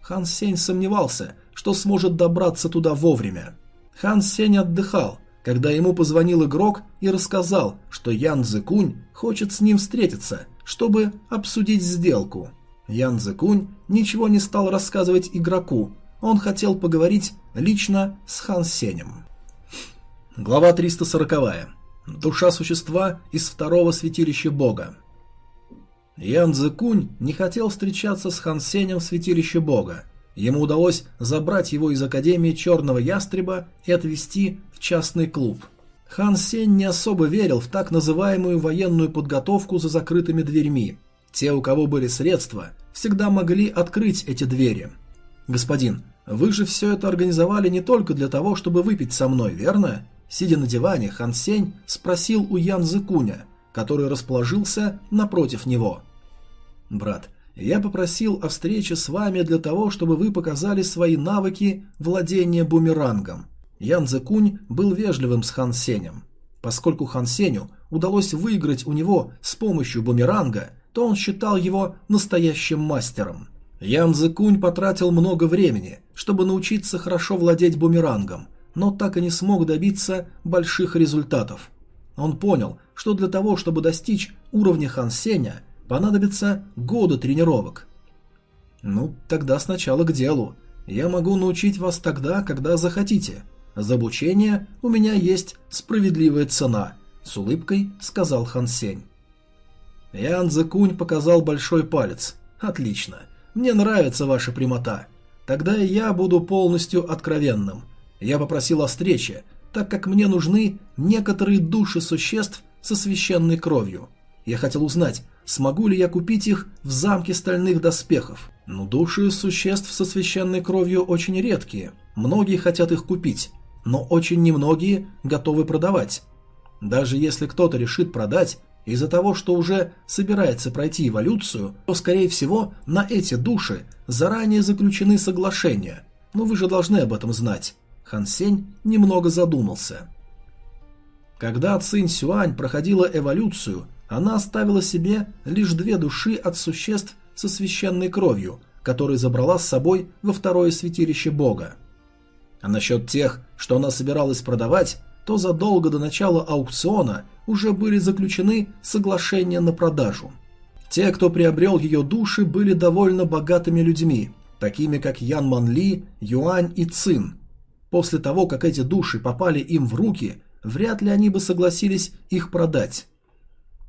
Хан Сень сомневался, что сможет добраться туда вовремя. Хан Сень отдыхал, когда ему позвонил игрок и рассказал, что Ян Цзэкунь хочет с ним встретиться, чтобы обсудить сделку. Ян Цзэкунь ничего не стал рассказывать игроку, он хотел поговорить лично с Хан Сенем. Глава 340. Душа существа из второго святилища бога. Ян Цзэкунь не хотел встречаться с Хан Сенем в святилище бога. Ему удалось забрать его из Академии Черного Ястреба и отвезти в частный клуб. Хан Сень не особо верил в так называемую военную подготовку за закрытыми дверьми. Те, у кого были средства, всегда могли открыть эти двери. «Господин, вы же все это организовали не только для того, чтобы выпить со мной, верно?» Сидя на диване, Хан Сень спросил у Ян Зыкуня, который расположился напротив него. «Брат, я попросил о встрече с вами для того, чтобы вы показали свои навыки владения бумерангом». Ян Зыкунь был вежливым с Хан Сенем. Поскольку Хан Сеню удалось выиграть у него с помощью бумеранга, то он считал его настоящим мастером. Ян Зыкунь потратил много времени, чтобы научиться хорошо владеть бумерангом – но так и не смог добиться больших результатов. Он понял, что для того, чтобы достичь уровня Хан Сеня, понадобится годы тренировок. «Ну, тогда сначала к делу. Я могу научить вас тогда, когда захотите. За обучение у меня есть справедливая цена», — с улыбкой сказал Хан Сень. Ян Зекунь показал большой палец. «Отлично. Мне нравится ваша прямота. Тогда и я буду полностью откровенным. Я попросил о встрече, так как мне нужны некоторые души существ со священной кровью. Я хотел узнать, смогу ли я купить их в замке стальных доспехов. Но души существ со священной кровью очень редкие. Многие хотят их купить, но очень немногие готовы продавать. Даже если кто-то решит продать, из-за того, что уже собирается пройти эволюцию, то, скорее всего, на эти души заранее заключены соглашения. Но вы же должны об этом знать. Хан Сень немного задумался. Когда Цинь Сюань проходила эволюцию, она оставила себе лишь две души от существ со священной кровью, которые забрала с собой во второе святилище бога. А насчет тех, что она собиралась продавать, то задолго до начала аукциона уже были заключены соглашения на продажу. Те, кто приобрел ее души, были довольно богатыми людьми, такими как Ян Ман Ли, Юань и Цин, После того, как эти души попали им в руки, вряд ли они бы согласились их продать.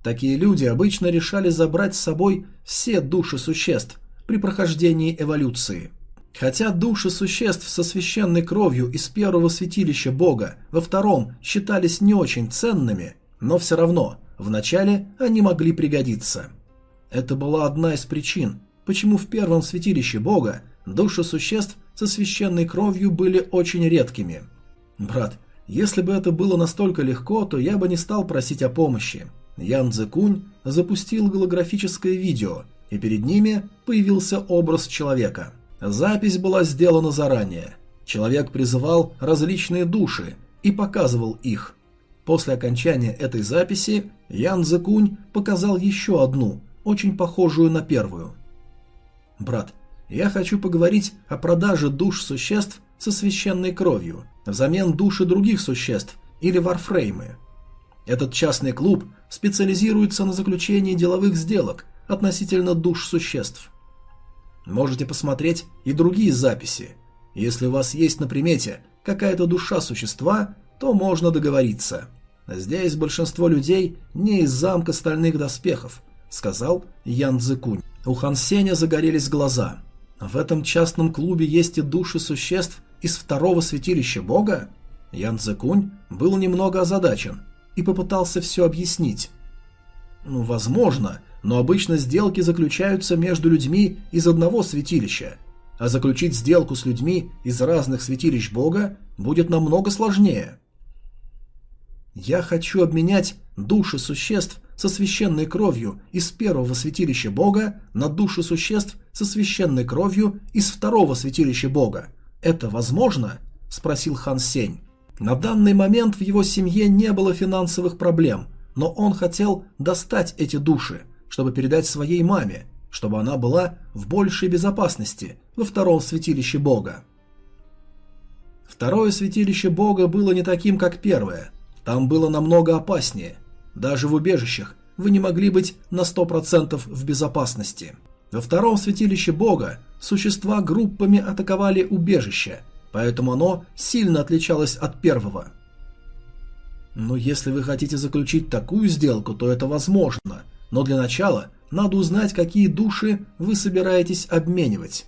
Такие люди обычно решали забрать с собой все души существ при прохождении эволюции. Хотя души существ со священной кровью из первого святилища бога во втором считались не очень ценными, но все равно вначале они могли пригодиться. Это была одна из причин, почему в первом святилище бога души существ со священной кровью были очень редкими. Брат, если бы это было настолько легко, то я бы не стал просить о помощи. Ян Цзэкунь запустил голографическое видео, и перед ними появился образ человека. Запись была сделана заранее. Человек призывал различные души и показывал их. После окончания этой записи Ян Цзэкунь показал еще одну, очень похожую на первую. «Брат, я хочу поговорить о продаже душ существ со священной кровью, взамен души других существ или варфреймы. Этот частный клуб специализируется на заключении деловых сделок относительно душ существ. Можете посмотреть и другие записи. Если у вас есть на примете какая-то душа существа, то можно договориться. Здесь большинство людей не из замка стальных доспехов, сказал Ян Цзыкунь. У Хан Сеня загорелись глаза. В этом частном клубе есть и души существ из второго святилища бога? Ян Цзыкунь был немного озадачен и попытался все объяснить. Ну, возможно, но обычно сделки заключаются между людьми из одного святилища, а заключить сделку с людьми из разных святилищ Бога будет намного сложнее. Я хочу обменять души существ со священной кровью из первого святилища Бога на души существ со священной кровью из второго святилища Бога. Это возможно? спросил Хан Сень. На данный момент в его семье не было финансовых проблем, но он хотел достать эти души, чтобы передать своей маме, чтобы она была в большей безопасности во втором святилище Бога. Второе святилище Бога было не таким, как первое. Там было намного опаснее. Даже в убежищах вы не могли быть на 100% в безопасности. Во втором святилище Бога существа группами атаковали убежище, поэтому оно сильно отличалось от первого. Но если вы хотите заключить такую сделку, то это возможно, но для начала надо узнать, какие души вы собираетесь обменивать.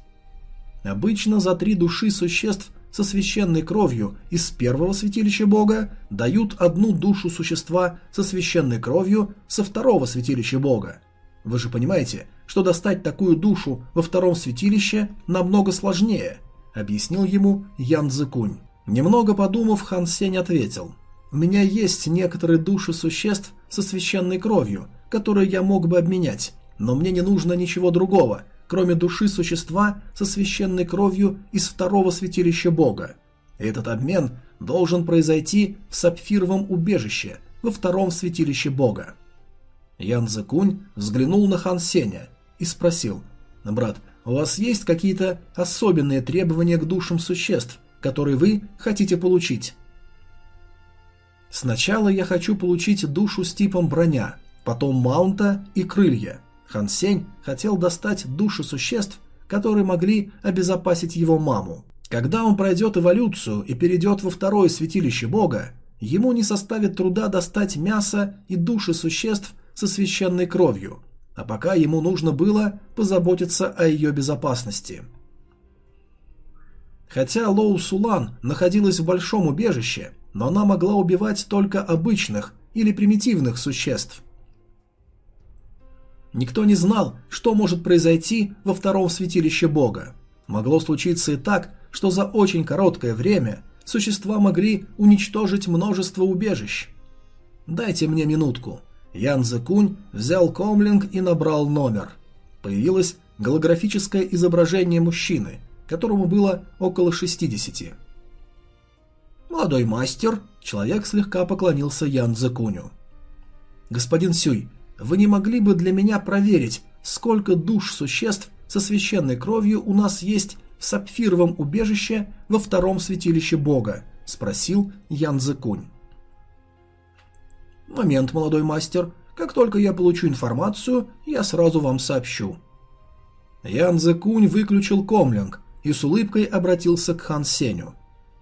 Обычно за три души существ со священной кровью из первого святилища Бога дают одну душу существа со священной кровью со второго святилища Бога. Вы же понимаете, что достать такую душу во втором святилище намного сложнее, объяснил ему Ян Цзыкунь. Немного подумав, Хан Сень ответил. У меня есть некоторые души существ со священной кровью, которые я мог бы обменять, но мне не нужно ничего другого, кроме души существа со священной кровью из второго святилища Бога. Этот обмен должен произойти в сапфировом убежище во втором святилище Бога. Ян Цзэкунь взглянул на Хан Сеня и спросил, «Брат, у вас есть какие-то особенные требования к душам существ, которые вы хотите получить?» «Сначала я хочу получить душу с типом броня, потом маунта и крылья. Хан Сень хотел достать души существ, которые могли обезопасить его маму. Когда он пройдет эволюцию и перейдет во второе святилище бога, ему не составит труда достать мясо и души существ со священной кровью, а пока ему нужно было позаботиться о ее безопасности. Хотя Лоу Сулан находилась в большом убежище, но она могла убивать только обычных или примитивных существ – Никто не знал, что может произойти во втором святилище Бога. Могло случиться и так, что за очень короткое время существа могли уничтожить множество убежищ. «Дайте мне минутку». Ян Зекунь взял комлинг и набрал номер. Появилось голографическое изображение мужчины, которому было около 60. «Молодой мастер», человек слегка поклонился Ян Зекуню. «Господин Сюй, вы не могли бы для меня проверить, сколько душ существ со священной кровью у нас есть в сапфировом убежище во втором святилище Бога?» – спросил Ян Цзэкунь. «Момент, молодой мастер. Как только я получу информацию, я сразу вам сообщу». Ян Цзэкунь выключил комлинг и с улыбкой обратился к Хан Сеню.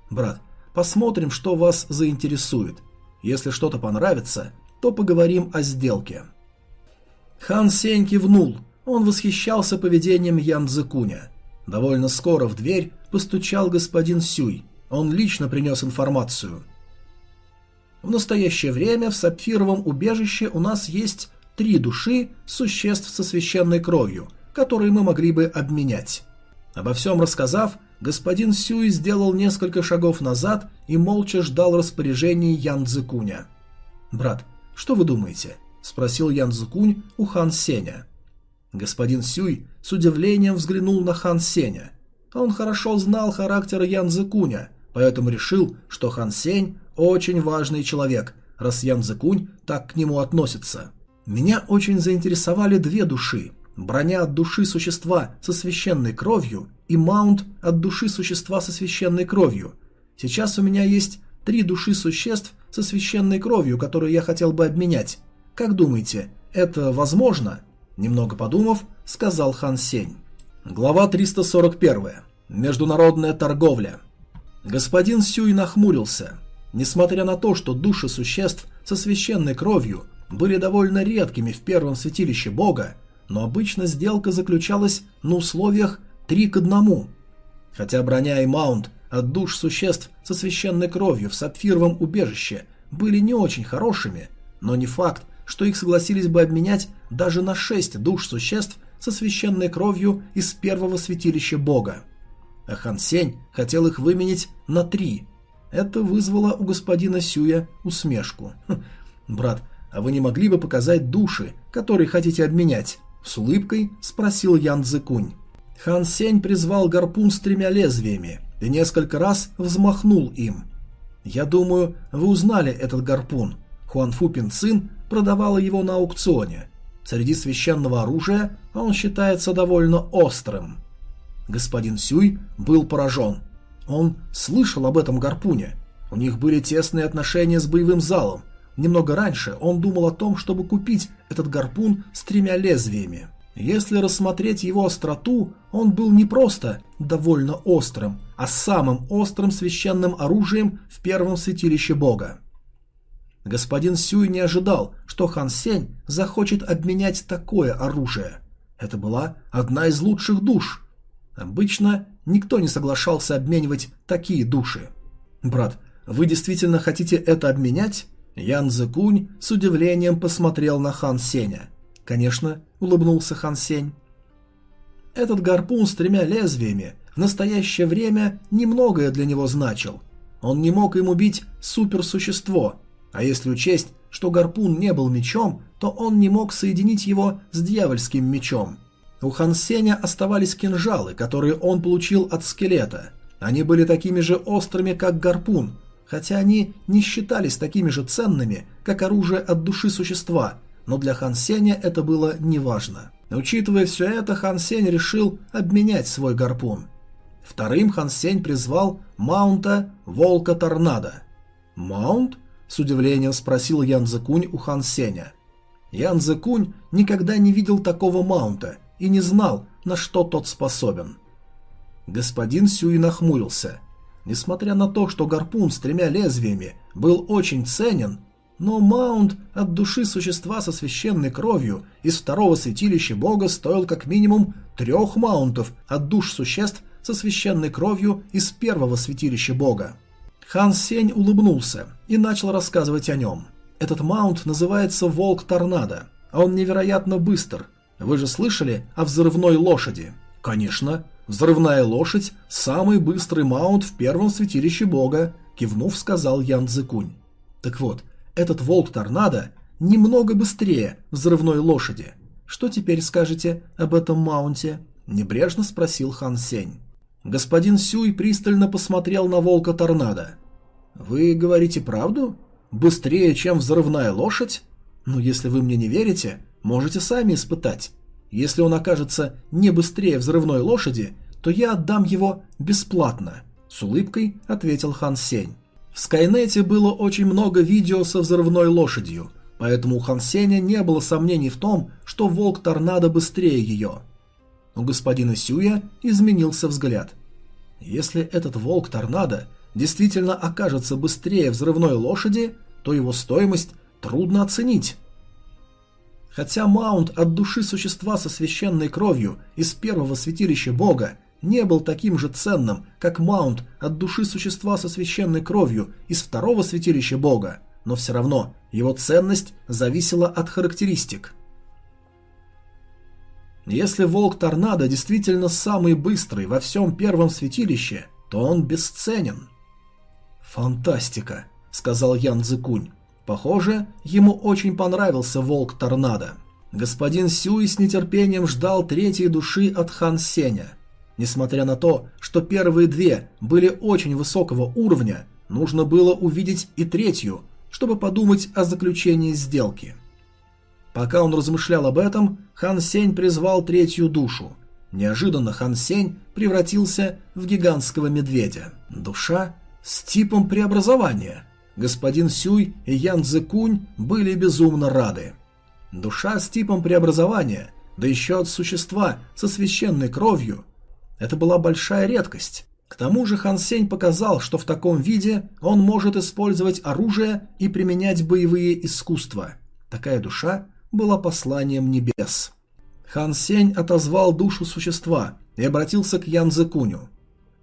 «Брат, посмотрим, что вас заинтересует. Если что-то понравится, то поговорим о сделке». Хан Сень кивнул. Он восхищался поведением Ян Цзыкуня. Довольно скоро в дверь постучал господин Сюй. Он лично принес информацию. В настоящее время в сапфировом убежище у нас есть три души существ со священной кровью, которые мы могли бы обменять. Обо всем рассказав, господин Сюй сделал несколько шагов назад и молча ждал распоряжений Ян Цзыкуня. «Брат, что вы думаете? – спросил Ян Цзукунь у Хан Сеня. Господин Сюй с удивлением взглянул на Хан Сеня. Он хорошо знал характер Ян Цзукуня, поэтому решил, что Хан Сень очень важный человек, раз Ян Цзукунь так к нему относится. Меня очень заинтересовали две души. Броня от души существа со священной кровью и маунт от души существа со священной кровью. Сейчас у меня есть три души существ со священной кровью, которые я хотел бы обменять. Как думаете, это возможно? Немного подумав, сказал Хан Сень. Глава 341. Международная торговля. Господин Сюй нахмурился. Несмотря на то, что души существ со священной кровью были довольно редкими в первом святилище бога, но обычно сделка заключалась на условиях 3 к 1. Хотя броня и маунт от душ существ со священной кровью в сапфировом убежище были не очень хорошими, но не факт, что их согласились бы обменять даже на 6 душ существ со священной кровью из первого святилища бога. А Хан Сень хотел их выменить на три. Это вызвало у господина Сюя усмешку. Хм, «Брат, а вы не могли бы показать души, которые хотите обменять?» С улыбкой спросил Ян Цзыкунь. Хан Сень призвал гарпун с тремя лезвиями и несколько раз взмахнул им. «Я думаю, вы узнали этот гарпун. Хуан Фу Пин Цин продавала его на аукционе. Среди священного оружия он считается довольно острым. Господин Сюй был поражен. Он слышал об этом гарпуне. У них были тесные отношения с боевым залом. Немного раньше он думал о том, чтобы купить этот гарпун с тремя лезвиями. Если рассмотреть его остроту, он был не просто довольно острым, а самым острым священным оружием в первом святилище бога. Господин Сюй не ожидал, что Хан Сень захочет обменять такое оружие. Это была одна из лучших душ. Обычно никто не соглашался обменивать такие души. «Брат, вы действительно хотите это обменять?» Ян Зекунь с удивлением посмотрел на Хан Сеня. «Конечно», — улыбнулся Хан Сень. Этот гарпун с тремя лезвиями в настоящее время немногое для него значил. Он не мог им убить суперсущество, а если учесть, что гарпун не был мечом, то он не мог соединить его с дьявольским мечом. У Хан Сеня оставались кинжалы, которые он получил от скелета. Они были такими же острыми, как гарпун, хотя они не считались такими же ценными, как оружие от души существа, но для Хан Сеня это было неважно. Учитывая все это, Хан Сень решил обменять свой гарпун. Вторым Хан Сень призвал Маунта Волка Торнадо. Маунт? С удивлением спросил Ян Зекунь у Хан Сеня. Ян Зекунь никогда не видел такого маунта и не знал, на что тот способен. Господин Сюй нахмурился. Несмотря на то, что гарпун с тремя лезвиями был очень ценен, но маунт от души существа со священной кровью из второго святилища бога стоил как минимум трех маунтов от душ существ со священной кровью из первого святилища бога. Хан Сень улыбнулся и начал рассказывать о нем. Этот маунт называется «Волк Торнадо», а он невероятно быстр. Вы же слышали о взрывной лошади? Конечно, взрывная лошадь – самый быстрый маунт в первом святилище бога, кивнув, сказал Ян Цзыкунь. Так вот, этот волк Торнадо немного быстрее взрывной лошади. Что теперь скажете об этом маунте? Небрежно спросил Хан Сень. Господин Сюй пристально посмотрел на волка Торнадо. «Вы говорите правду? Быстрее, чем взрывная лошадь? Ну, если вы мне не верите, можете сами испытать. Если он окажется не быстрее взрывной лошади, то я отдам его бесплатно», — с улыбкой ответил Хан Сень. В Скайнете было очень много видео со взрывной лошадью, поэтому у Хан Сеня не было сомнений в том, что волк Торнадо быстрее ее. У господина Сюя изменился взгляд. Если этот волк Торнадо действительно окажется быстрее взрывной лошади, то его стоимость трудно оценить. Хотя маунт от души существа со священной кровью из первого святилища бога не был таким же ценным, как маунт от души существа со священной кровью из второго святилища бога, но все равно его ценность зависела от характеристик. Если волк Торнадо действительно самый быстрый во всем первом святилище, то он бесценен. «Фантастика», — сказал Ян Цзыкунь. Похоже, ему очень понравился волк Торнадо. Господин Сюй с нетерпением ждал третьей души от Хан Сеня. Несмотря на то, что первые две были очень высокого уровня, нужно было увидеть и третью, чтобы подумать о заключении сделки. Пока он размышлял об этом, Хан Сень призвал третью душу. Неожиданно Хан Сень превратился в гигантского медведя. Душа с типом преобразования. Господин Сюй и Ян Цзэкунь были безумно рады. Душа с типом преобразования да еще от существа со священной кровью. Это была большая редкость. К тому же Хан Сень показал, что в таком виде он может использовать оружие и применять боевые искусства. Такая душа была посланием небес. Хан Сень отозвал душу существа и обратился к Ян Зекуню.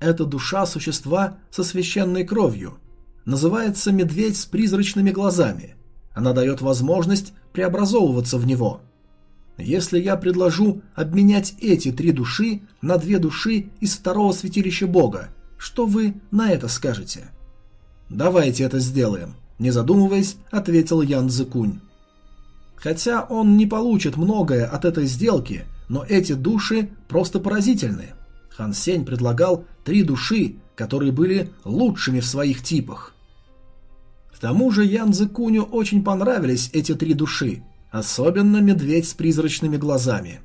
Это душа существа со священной кровью. Называется медведь с призрачными глазами. Она дает возможность преобразовываться в него. Если я предложу обменять эти три души на две души из второго святилища Бога, что вы на это скажете? Давайте это сделаем, не задумываясь, ответил Ян Цзыкунь. Хотя он не получит многое от этой сделки, но эти души просто поразительны. Хан Сень предлагал три души, которые были лучшими в своих типах. К тому же Ян Цзыкуню очень понравились эти три души, особенно медведь с призрачными глазами.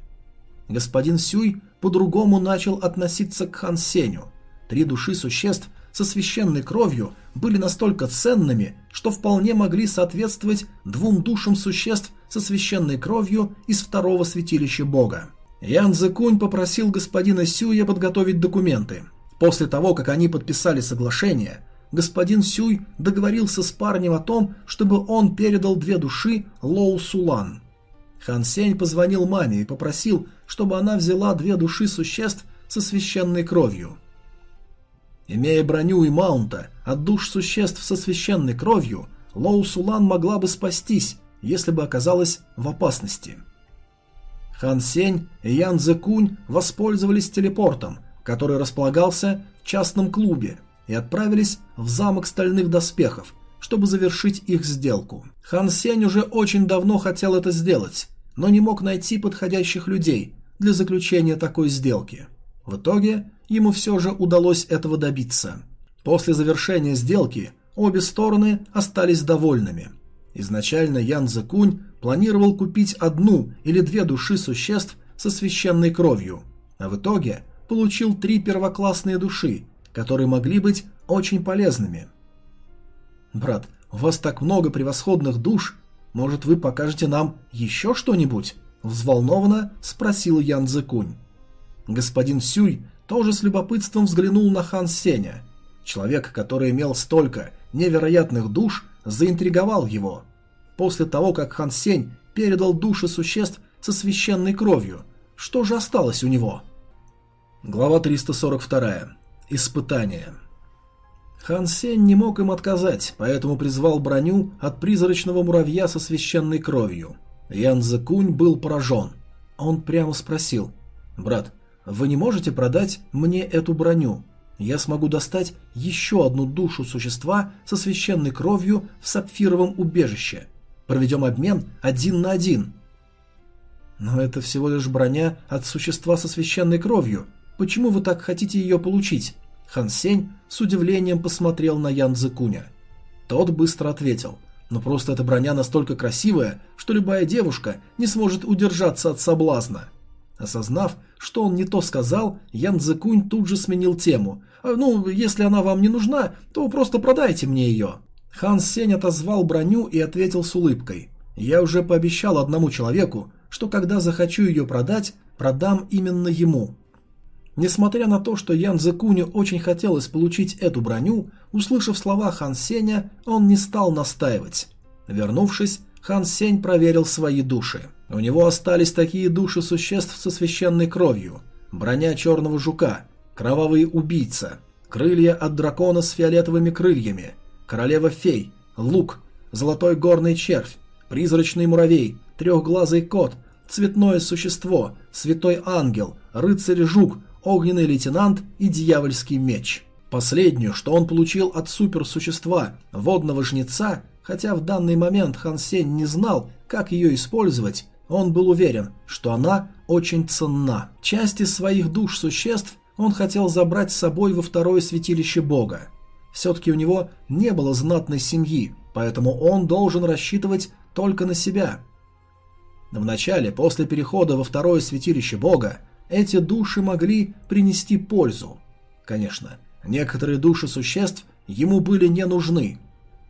Господин Сюй по-другому начал относиться к Хан Сеню. Три души существ со священной кровью были настолько ценными, что вполне могли соответствовать двум душам существ со священной кровью из второго святилища Бога. Ян Зекунь попросил господина Сюя подготовить документы. После того, как они подписали соглашение, господин Сюй договорился с парнем о том, чтобы он передал две души Лоу Сулан. Хан Сень позвонил маме и попросил, чтобы она взяла две души существ со священной кровью. Имея броню и маунта от душ существ со священной кровью, Лоу Сулан могла бы спастись, если бы оказалась в опасности. Хан Сень и Ян Зекунь воспользовались телепортом, который располагался в частном клубе, и отправились в замок стальных доспехов, чтобы завершить их сделку. Хан Сень уже очень давно хотел это сделать, но не мог найти подходящих людей для заключения такой сделки. В итоге ему все же удалось этого добиться. После завершения сделки обе стороны остались довольными. Изначально Ян Зекунь планировал купить одну или две души существ со священной кровью, а в итоге получил три первоклассные души, которые могли быть очень полезными. «Брат, у вас так много превосходных душ, может вы покажете нам еще что-нибудь?» Взволнованно спросил Ян Цзэкунь. Господин Сюй тоже с любопытством взглянул на Хан Сеня. Человек, который имел столько невероятных душ, заинтриговал его. После того, как Хан Сень передал души существ со священной кровью, что же осталось у него? Глава 342. Испытание. Хан Сень не мог им отказать, поэтому призвал броню от призрачного муравья со священной кровью. Ян Зекунь был поражен. Он прямо спросил, «Брат, вы не можете продать мне эту броню? Я смогу достать еще одну душу существа со священной кровью в сапфировом убежище. Проведем обмен один на один». «Но это всего лишь броня от существа со священной кровью. Почему вы так хотите ее получить?» Хан Сень с удивлением посмотрел на Ян Цзыкуня. Тот быстро ответил, но просто эта броня настолько красивая, что любая девушка не сможет удержаться от соблазна. Осознав, что он не то сказал, Ян Цзыкунь тут же сменил тему. «А, «Ну, если она вам не нужна, то просто продайте мне ее». Хан Сень отозвал броню и ответил с улыбкой. «Я уже пообещал одному человеку, что когда захочу ее продать, продам именно ему. Несмотря на то, что Ян Зекуню очень хотелось получить эту броню, услышав слова Хан Сеня, он не стал настаивать. Вернувшись, Хан Сень проверил свои души. У него остались такие души существ со священной кровью. Броня черного жука, кровавый убийца, крылья от дракона с фиолетовыми крыльями, королева фей, лук, золотой горный червь, призрачный муравей, трехглазый кот, цветное существо, святой ангел, рыцарь-жук, огненный лейтенант и дьявольский меч. Последнюю, что он получил от суперсущества, водного жнеца, хотя в данный момент Хан Сень не знал, как ее использовать, он был уверен, что она очень ценна. Части своих душ существ он хотел забрать с собой во второе святилище бога. Все-таки у него не было знатной семьи, поэтому он должен рассчитывать только на себя. Вначале, после перехода во второе святилище бога, эти души могли принести пользу. Конечно, некоторые души существ ему были не нужны.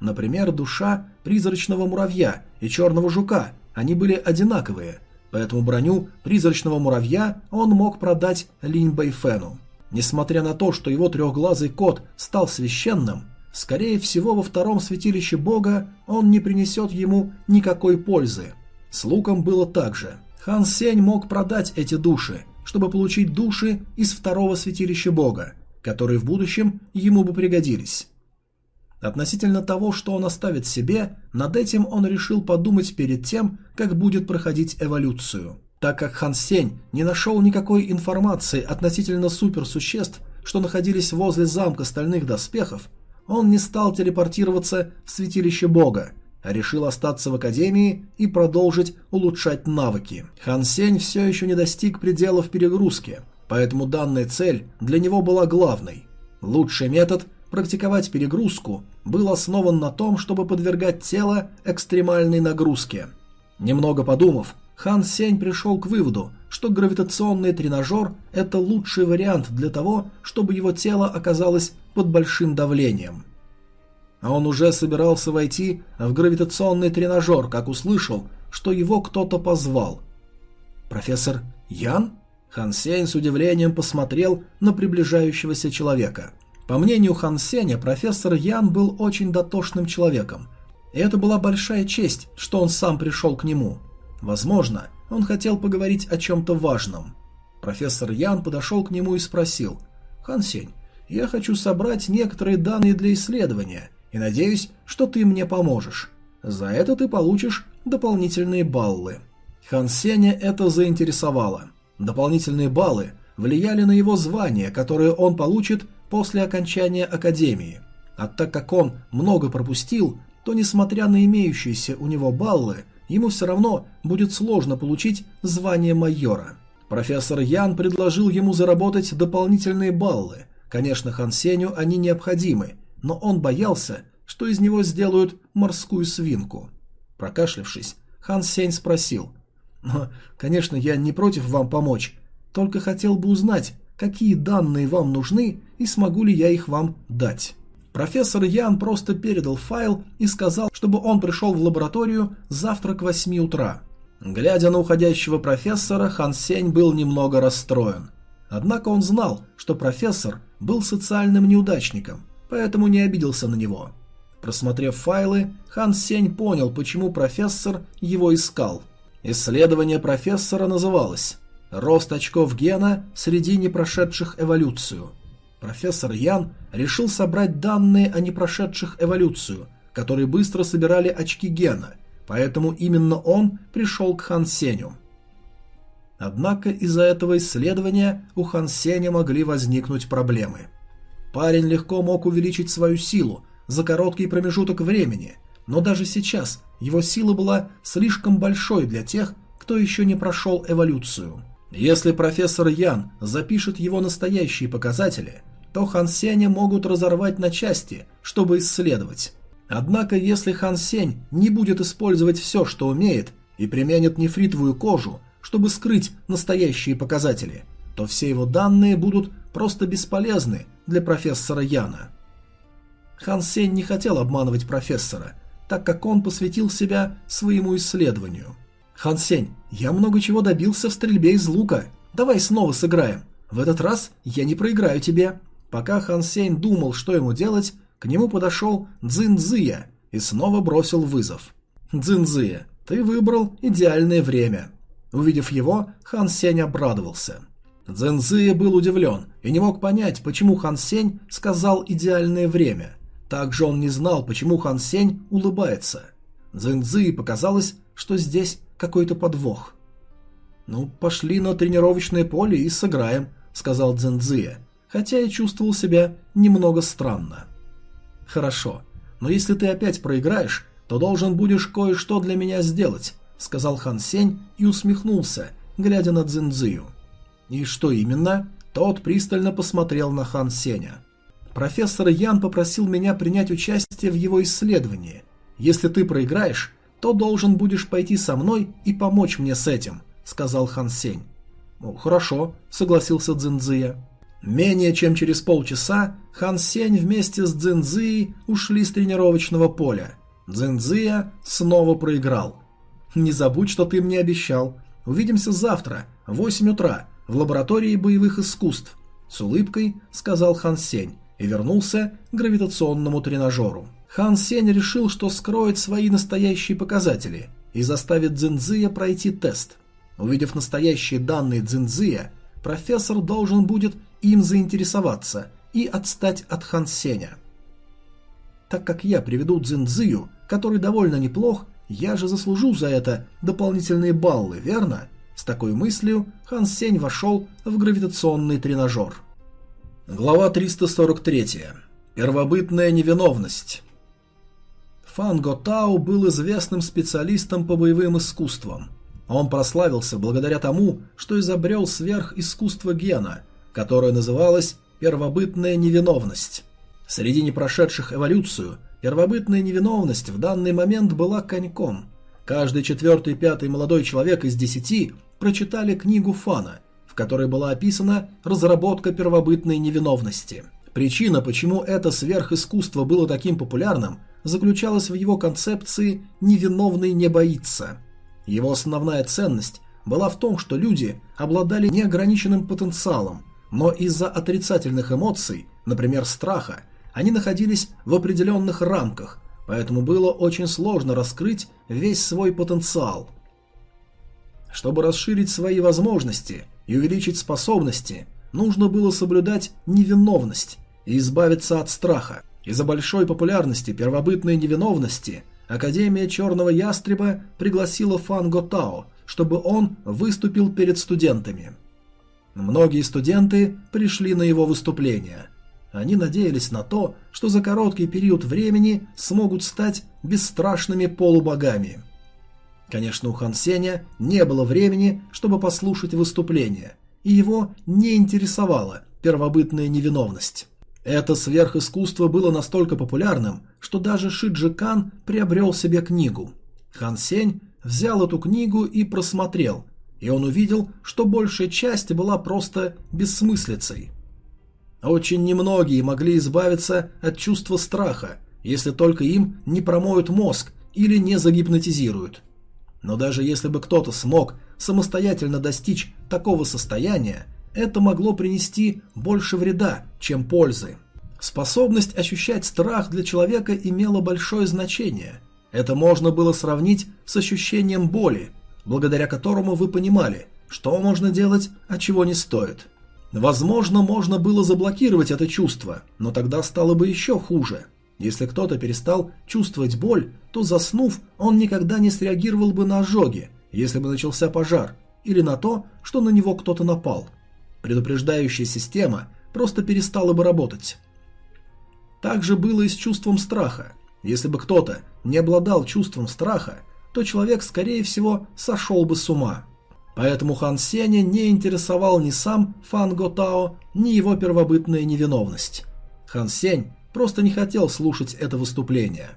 Например, душа призрачного муравья и черного жука, они были одинаковые. поэтому броню призрачного муравья он мог продать Линь Бэйфену. Несмотря на то, что его трехглазый кот стал священным, скорее всего во втором святилище бога он не принесет ему никакой пользы. С луком было так же. Хан Сень мог продать эти души, чтобы получить души из второго святилища бога, которые в будущем ему бы пригодились. Относительно того, что он оставит себе, над этим он решил подумать перед тем, как будет проходить эволюцию. Так как Хан Сень не нашел никакой информации относительно суперсуществ, что находились возле замка стальных доспехов, он не стал телепортироваться в святилище бога, а решил остаться в академии и продолжить улучшать навыки. Хан Сень все еще не достиг пределов перегрузки, поэтому данная цель для него была главной. Лучший метод практиковать перегрузку был основан на том, чтобы подвергать тело экстремальной нагрузке. Немного подумав, Хан Сень пришел к выводу, что гравитационный тренажер – это лучший вариант для того, чтобы его тело оказалось под большим давлением. А он уже собирался войти в гравитационный тренажер, как услышал, что его кто-то позвал. «Профессор Ян?» Хан Сень с удивлением посмотрел на приближающегося человека. По мнению Хан Сеня, профессор Ян был очень дотошным человеком. И это была большая честь, что он сам пришел к нему – Возможно, он хотел поговорить о чем-то важном. Профессор Ян подошел к нему и спросил. «Хан Сень, я хочу собрать некоторые данные для исследования и надеюсь, что ты мне поможешь. За это ты получишь дополнительные баллы». Хан Сеня это заинтересовало. Дополнительные баллы влияли на его звание, которое он получит после окончания академии. А так как он много пропустил, то, несмотря на имеющиеся у него баллы, ему все равно будет сложно получить звание майора. Профессор Ян предложил ему заработать дополнительные баллы. Конечно, Хан Сеню они необходимы, но он боялся, что из него сделают морскую свинку. Прокашлявшись, Хан Сень спросил. «Но, конечно, я не против вам помочь, только хотел бы узнать, какие данные вам нужны и смогу ли я их вам дать». Профессор Ян просто передал файл и сказал, чтобы он пришел в лабораторию завтра к 8 утра. Глядя на уходящего профессора, Хан Сень был немного расстроен. Однако он знал, что профессор был социальным неудачником, поэтому не обиделся на него. Просмотрев файлы, Хан Сень понял, почему профессор его искал. Исследование профессора называлось «Рост очков гена среди непрошедших эволюцию». Профессор Ян решил собрать данные о непрошедших эволюцию, которые быстро собирали очки гена, поэтому именно он пришел к Хан Сеню. Однако из-за этого исследования у Хан Сеня могли возникнуть проблемы. Парень легко мог увеличить свою силу за короткий промежуток времени, но даже сейчас его сила была слишком большой для тех, кто еще не прошел эволюцию. Если профессор Ян запишет его настоящие показатели – то Хан Сеня могут разорвать на части, чтобы исследовать. Однако, если Хан Сень не будет использовать все, что умеет, и применит нефритовую кожу, чтобы скрыть настоящие показатели, то все его данные будут просто бесполезны для профессора Яна. Хан Сень не хотел обманывать профессора, так как он посвятил себя своему исследованию. «Хан Сень, я много чего добился в стрельбе из лука. Давай снова сыграем. В этот раз я не проиграю тебе», Пока Хан Сень думал, что ему делать, к нему подошел Цзин Цзия и снова бросил вызов. «Цзин Цзия, ты выбрал идеальное время». Увидев его, Хан Сень обрадовался. Цзин Цзия был удивлен и не мог понять, почему Хан Сень сказал «идеальное время». Также он не знал, почему Хан Сень улыбается. Цзин Цзии показалось, что здесь какой-то подвох. «Ну, пошли на тренировочное поле и сыграем», — сказал Цзин Цзия хотя и чувствовал себя немного странно. «Хорошо, но если ты опять проиграешь, то должен будешь кое-что для меня сделать», — сказал Хан Сень и усмехнулся, глядя на Цзиньцзию. «И что именно?» Тот пристально посмотрел на Хан Сеня. «Профессор Ян попросил меня принять участие в его исследовании. Если ты проиграешь, то должен будешь пойти со мной и помочь мне с этим», — сказал Хан Сень. «Ну, хорошо», — согласился Цзиньцзия. Менее чем через полчаса Хан Сень вместе с Цзиньцзией ушли с тренировочного поля. Цзиньцзия снова проиграл. «Не забудь, что ты мне обещал. Увидимся завтра, в 8 утра, в лаборатории боевых искусств», — с улыбкой сказал Хан Сень и вернулся к гравитационному тренажеру. Хан Сень решил, что скроет свои настоящие показатели и заставит Цзиньцзия пройти тест. Увидев настоящие данные Цзиньцзия, профессор должен будет им заинтересоваться и отстать от Хан Сеня. Так как я приведу Цзиньцзию, который довольно неплох, я же заслужу за это дополнительные баллы, верно? С такой мыслью Хан Сень вошел в гравитационный тренажер. Глава 343. Первобытная невиновность. Фан Го Тао был известным специалистом по боевым искусствам. Он прославился благодаря тому, что изобрел сверхискусство гена, которое называлось «первобытная невиновность». Среди непрошедших эволюцию первобытная невиновность в данный момент была коньком. Каждый четвертый пятый молодой человек из десяти прочитали книгу Фана, в которой была описана разработка первобытной невиновности. Причина, почему это сверхискусство было таким популярным, заключалась в его концепции «невиновный не боится». Его основная ценность была в том, что люди обладали неограниченным потенциалом, но из-за отрицательных эмоций, например, страха, они находились в определенных рамках, поэтому было очень сложно раскрыть весь свой потенциал. Чтобы расширить свои возможности и увеличить способности, нужно было соблюдать невиновность и избавиться от страха. Из-за большой популярности первобытной невиновности Академия Черного Ястреба пригласила Фан Готао, чтобы он выступил перед студентами. Многие студенты пришли на его выступление. Они надеялись на то, что за короткий период времени смогут стать бесстрашными полубогами. Конечно, у Хан Сеня не было времени, чтобы послушать выступление, и его не интересовала первобытная невиновность. Это сверхискусство было настолько популярным, что даже Шиджи Кан приобрел себе книгу. Хан Сень взял эту книгу и просмотрел, и он увидел, что большая часть была просто бессмыслицей. Очень немногие могли избавиться от чувства страха, если только им не промоют мозг или не загипнотизируют. Но даже если бы кто-то смог самостоятельно достичь такого состояния, это могло принести больше вреда, чем пользы. Способность ощущать страх для человека имела большое значение. Это можно было сравнить с ощущением боли, благодаря которому вы понимали, что можно делать, а чего не стоит. Возможно, можно было заблокировать это чувство, но тогда стало бы еще хуже. Если кто-то перестал чувствовать боль, то заснув, он никогда не среагировал бы на ожоги, если бы начался пожар, или на то, что на него кто-то напал. Предупреждающая система просто перестала бы работать. Так же было и с чувством страха. Если бы кто-то не обладал чувством страха, то человек, скорее всего, сошел бы с ума. Поэтому Хан Сеня не интересовал ни сам Фан Готао, ни его первобытная невиновность. Хан Сень просто не хотел слушать это выступление.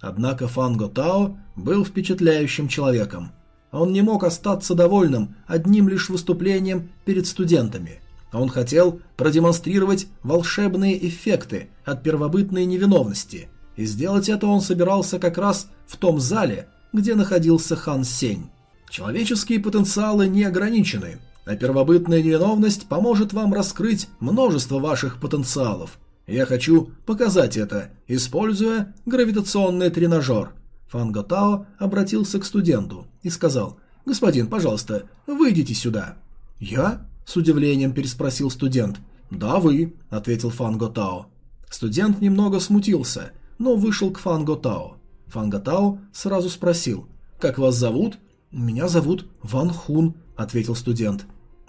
Однако Фан Готао был впечатляющим человеком. Он не мог остаться довольным одним лишь выступлением перед студентами. Он хотел продемонстрировать волшебные эффекты от первобытной невиновности, и сделать это он собирался как раз в том зале, где находился Хан Сень. Человеческие потенциалы не ограничены, а первобытная невиновность поможет вам раскрыть множество ваших потенциалов. Я хочу показать это, используя гравитационный тренажер. Фан Готао обратился к студенту и сказал, «Господин, пожалуйста, выйдите сюда». «Я?» – с удивлением переспросил студент. «Да, вы», – ответил Фан Готао. Студент немного смутился, но вышел к Фан Готао. Фан Готао сразу спросил, «Как вас зовут?» «Меня зовут Ван Хун», — ответил студент.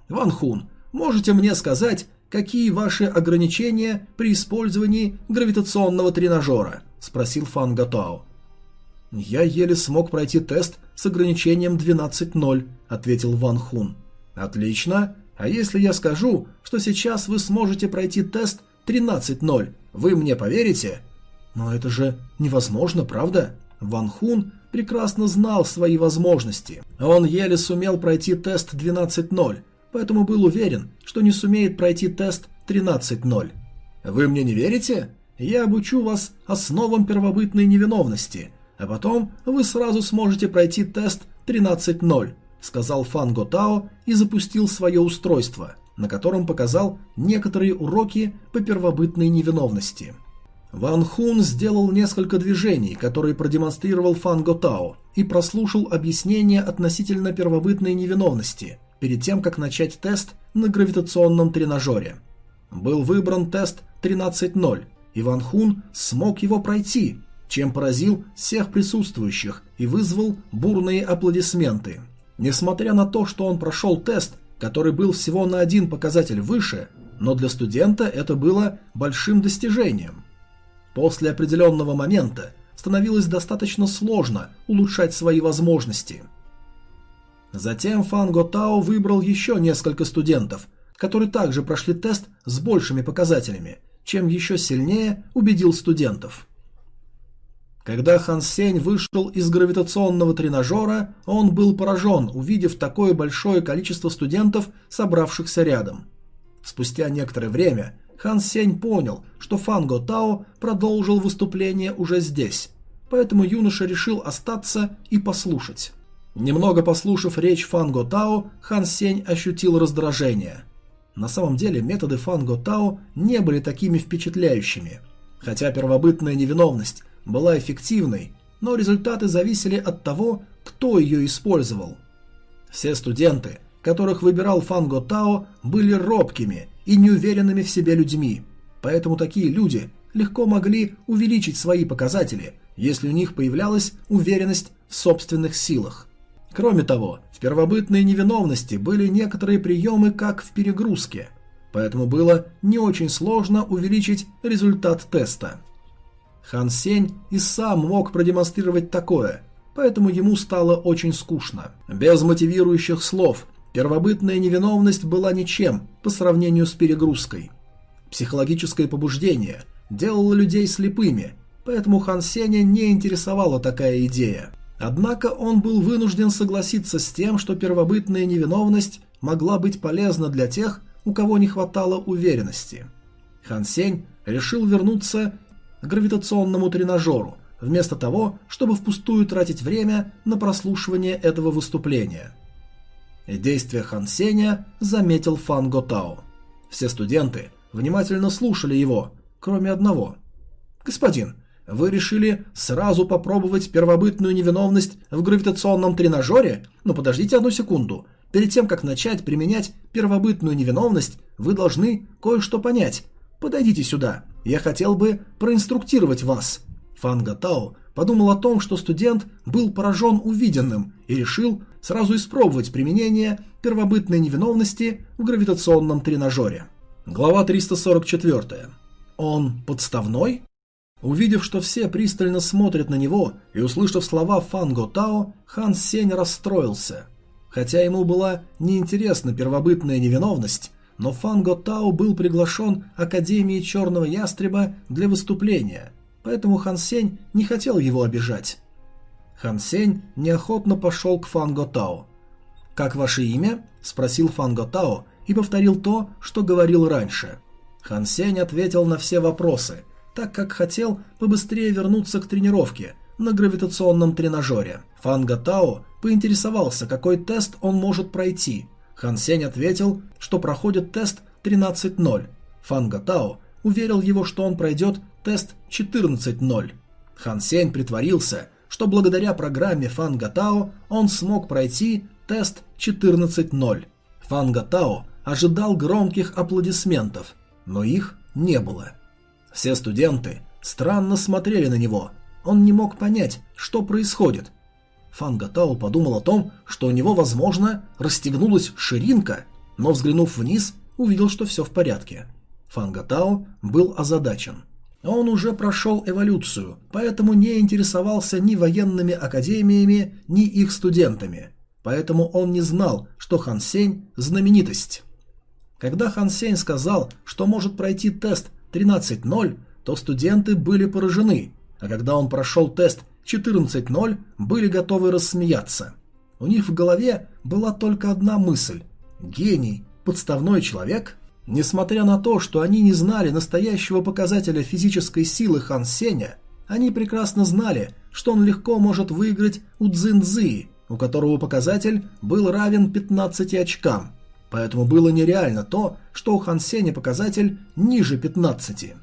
«Ван Хун, можете мне сказать, какие ваши ограничения при использовании гравитационного тренажера?» — спросил Фан Гатао. «Я еле смог пройти тест с ограничением 12.0», — ответил Ван Хун. «Отлично. А если я скажу, что сейчас вы сможете пройти тест 13.0, вы мне поверите?» «Но это же невозможно, правда?» Ван Хун прекрасно знал свои возможности. Он еле сумел пройти тест 12.0, поэтому был уверен, что не сумеет пройти тест 13.0. Вы мне не верите? Я обучу вас основам первобытной невиновности, а потом вы сразу сможете пройти тест 13.0. сказал Фан Готао и запустил свое устройство, на котором показал некоторые уроки по первобытной невиновности. Ван Хун сделал несколько движений, которые продемонстрировал Фан Готао, и прослушал объяснение относительно первобытной невиновности, перед тем, как начать тест на гравитационном тренажере. Был выбран тест 13.0, и Ван Хун смог его пройти, чем поразил всех присутствующих и вызвал бурные аплодисменты. Несмотря на то, что он прошел тест, который был всего на один показатель выше, но для студента это было большим достижением. После определенного момента становилось достаточно сложно улучшать свои возможности. Затем Фан Готао выбрал еще несколько студентов, которые также прошли тест с большими показателями, чем еще сильнее убедил студентов. Когда Хан Сень вышел из гравитационного тренажера, он был поражен, увидев такое большое количество студентов, собравшихся рядом. Спустя некоторое время Хан Сень понял, что Фан Го Тао продолжил выступление уже здесь, поэтому юноша решил остаться и послушать. Немного послушав речь Фан Го Тао, Хан Сень ощутил раздражение. На самом деле методы Фан Го Тао не были такими впечатляющими. Хотя первобытная невиновность была эффективной, но результаты зависели от того, кто ее использовал. Все студенты, которых выбирал Фан Го Тао, были робкими и неуверенными в себе людьми, поэтому такие люди легко могли увеличить свои показатели, если у них появлялась уверенность в собственных силах. Кроме того, в первобытной невиновности были некоторые приемы, как в перегрузке, поэтому было не очень сложно увеличить результат теста. Хан Сень и сам мог продемонстрировать такое, поэтому ему стало очень скучно. Без мотивирующих слов Первобытная невиновность была ничем по сравнению с перегрузкой. Психологическое побуждение делало людей слепыми, поэтому Хан Сеня не интересовала такая идея. Однако он был вынужден согласиться с тем, что первобытная невиновность могла быть полезна для тех, у кого не хватало уверенности. Хан Сень решил вернуться гравитационному тренажеру, вместо того, чтобы впустую тратить время на прослушивание этого выступления – Действие Хан Сеня заметил Фан Готао. Все студенты внимательно слушали его, кроме одного. «Господин, вы решили сразу попробовать первобытную невиновность в гравитационном тренажере? Но подождите одну секунду. Перед тем, как начать применять первобытную невиновность, вы должны кое-что понять. Подойдите сюда. Я хотел бы проинструктировать вас». Фан Гатао подумал о том, что студент был поражен увиденным и решил сразу испробовать применение первобытной невиновности в гравитационном тренажере. Глава 344. Он подставной? Увидев, что все пристально смотрят на него и услышав слова Фан Го Тао, Хан Сень расстроился. Хотя ему была неинтересна первобытная невиновность, но Фан Го Тао был приглашен Академией Черного Ястреба для выступления – поэтому Хан Сень не хотел его обижать. Хан Сень неохотно пошел к Фан Готао. «Как ваше имя?» – спросил Фан Готао и повторил то, что говорил раньше. Хан Сень ответил на все вопросы, так как хотел побыстрее вернуться к тренировке на гравитационном тренажере. Фан Готао поинтересовался, какой тест он может пройти. Хан Сень ответил, что проходит тест 13.0. Фан Готао уверил его, что он пройдет тест 14.0. Хан Сень притворился, что благодаря программе Фан Гатао он смог пройти тест 14.0. Фан Гатао ожидал громких аплодисментов, но их не было. Все студенты странно смотрели на него. Он не мог понять, что происходит. Фан Гатао подумал о том, что у него, возможно, расстегнулась ширинка, но, взглянув вниз, увидел, что все в порядке. Фан Гатао был озадачен. Он уже прошел эволюцию, поэтому не интересовался ни военными академиями, ни их студентами. Поэтому он не знал, что Хан Сень – знаменитость. Когда Хан Сень сказал, что может пройти тест 13.0, то студенты были поражены, а когда он прошел тест 14.0, были готовы рассмеяться. У них в голове была только одна мысль – гений, подставной человек – Несмотря на то, что они не знали настоящего показателя физической силы Хан Сеня, они прекрасно знали, что он легко может выиграть у Цзиньцзы у которого показатель был равен 15 очкам, поэтому было нереально то, что у Хан Сеня показатель ниже 15.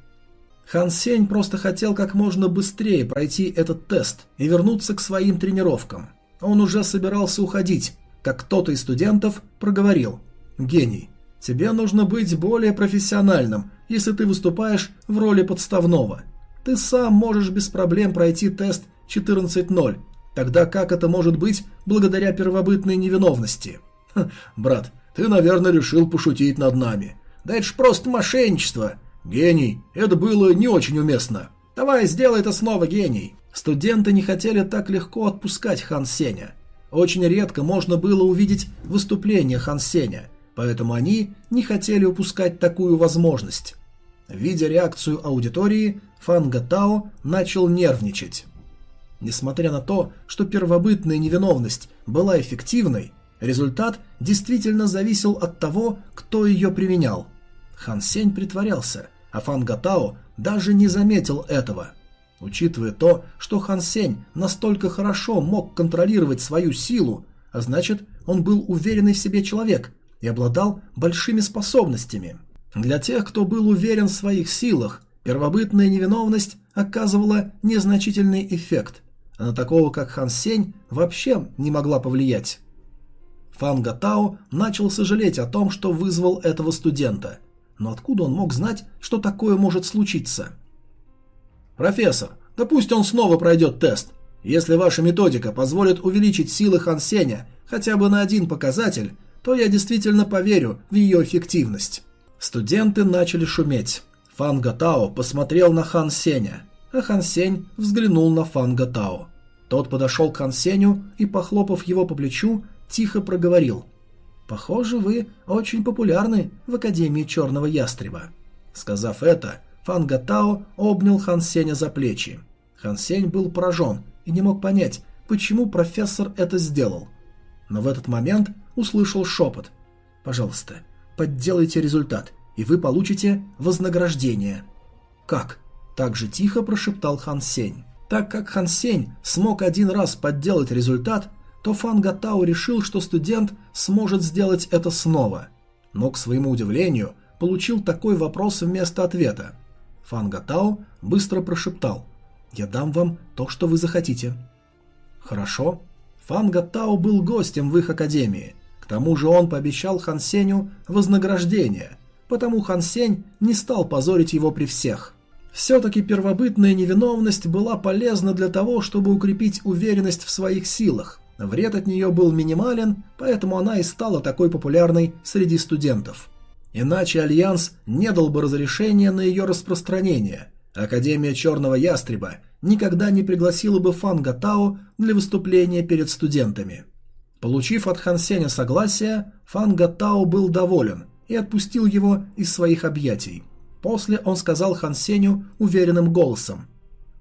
Хан Сень просто хотел как можно быстрее пройти этот тест и вернуться к своим тренировкам. Он уже собирался уходить, как кто-то из студентов проговорил «Гений, тебе нужно быть более профессиональным, если ты выступаешь в роли подставного. Ты сам можешь без проблем пройти тест 14.0, тогда как это может быть благодаря первобытной невиновности?» Ха, «Брат, ты, наверное, решил пошутить над нами. Да это ж просто мошенничество!» «Гений, это было не очень уместно. Давай, сделай это снова, гений!» Студенты не хотели так легко отпускать Хан Сеня. Очень редко можно было увидеть выступление Хан Сеня, поэтому они не хотели упускать такую возможность. Видя реакцию аудитории, Фан Гатао начал нервничать. Несмотря на то, что первобытная невиновность была эффективной, результат действительно зависел от того, кто ее применял. Хан Сень притворялся, а Фан Гатао даже не заметил этого. Учитывая то, что Хан Сень настолько хорошо мог контролировать свою силу, а значит, он был уверенный в себе человек и обладал большими способностями. Для тех, кто был уверен в своих силах, первобытная невиновность оказывала незначительный эффект, а на такого, как Хан Сень, вообще не могла повлиять. Фан Гатао начал сожалеть о том, что вызвал этого студента – но откуда он мог знать, что такое может случиться? «Профессор, да пусть он снова пройдет тест. Если ваша методика позволит увеличить силы Хан Сеня хотя бы на один показатель, то я действительно поверю в ее эффективность». Студенты начали шуметь. Фан Гатао посмотрел на Хан Сеня, а Хан Сень взглянул на Фан Гатао. Тот подошел к Хан Сеню и, похлопав его по плечу, тихо проговорил – Похоже, вы очень популярны в Академии Черного Ястреба. Сказав это, Фан Гатао обнял Хан Сеня за плечи. Хан Сень был поражен и не мог понять, почему профессор это сделал. Но в этот момент услышал шепот. «Пожалуйста, подделайте результат, и вы получите вознаграждение». «Как?» – так же тихо прошептал Хан Сень. Так как Хан Сень смог один раз подделать результат, то Фан Гатао решил, что студент сможет сделать это снова. Но, к своему удивлению, получил такой вопрос вместо ответа. Фан Гатао быстро прошептал «Я дам вам то, что вы захотите». «Хорошо». Фан Гатао был гостем в их академии. К тому же он пообещал Хан Сеню вознаграждение, потому Хан Сень не стал позорить его при всех. Все-таки первобытная невиновность была полезна для того, чтобы укрепить уверенность в своих силах, Вред от нее был минимален, поэтому она и стала такой популярной среди студентов. Иначе Альянс не дал бы разрешения на ее распространение. Академия Черного Ястреба никогда не пригласила бы Фан Гатао для выступления перед студентами. Получив от Хан Сеня согласие, Фан Гатао был доволен и отпустил его из своих объятий. После он сказал Хан Сеню уверенным голосом.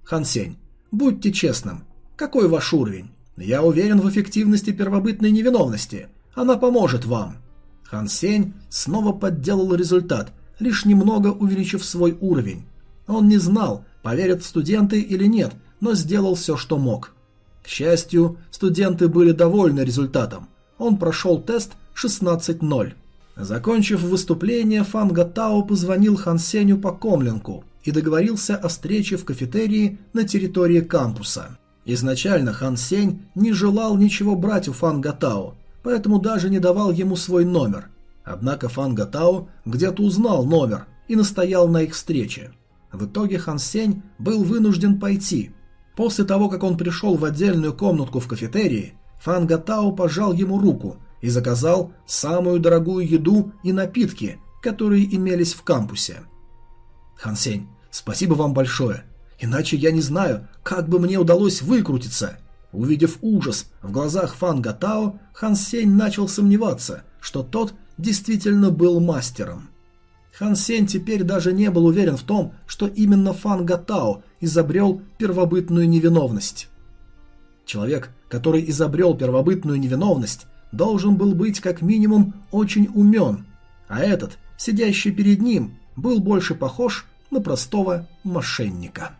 «Хан Сень, будьте честным, какой ваш уровень?» Я уверен в эффективности первобытной невиновности. Она поможет вам. Хан Сень снова подделал результат, лишь немного увеличив свой уровень. Он не знал, поверят студенты или нет, но сделал все, что мог. К счастью, студенты были довольны результатом. Он прошел тест 16.0. Закончив выступление, Фан Гатао позвонил Хан Сенью по комлинку и договорился о встрече в кафетерии на территории кампуса. Изначально Хан Сень не желал ничего брать у Фан Гатао, поэтому даже не давал ему свой номер. Однако Фан Гатао где-то узнал номер и настоял на их встрече. В итоге Хан Сень был вынужден пойти. После того, как он пришел в отдельную комнатку в кафетерии, Фан Гатао пожал ему руку и заказал самую дорогую еду и напитки, которые имелись в кампусе. «Хан Сень, спасибо вам большое. Иначе я не знаю, как бы мне удалось выкрутиться. Увидев ужас в глазах Фан Гатао, Хан Сень начал сомневаться, что тот действительно был мастером. Хан Сень теперь даже не был уверен в том, что именно Фан Гатао изобрел первобытную невиновность. Человек, который изобрел первобытную невиновность, должен был быть как минимум очень умен, а этот, сидящий перед ним, был больше похож на простого мошенника.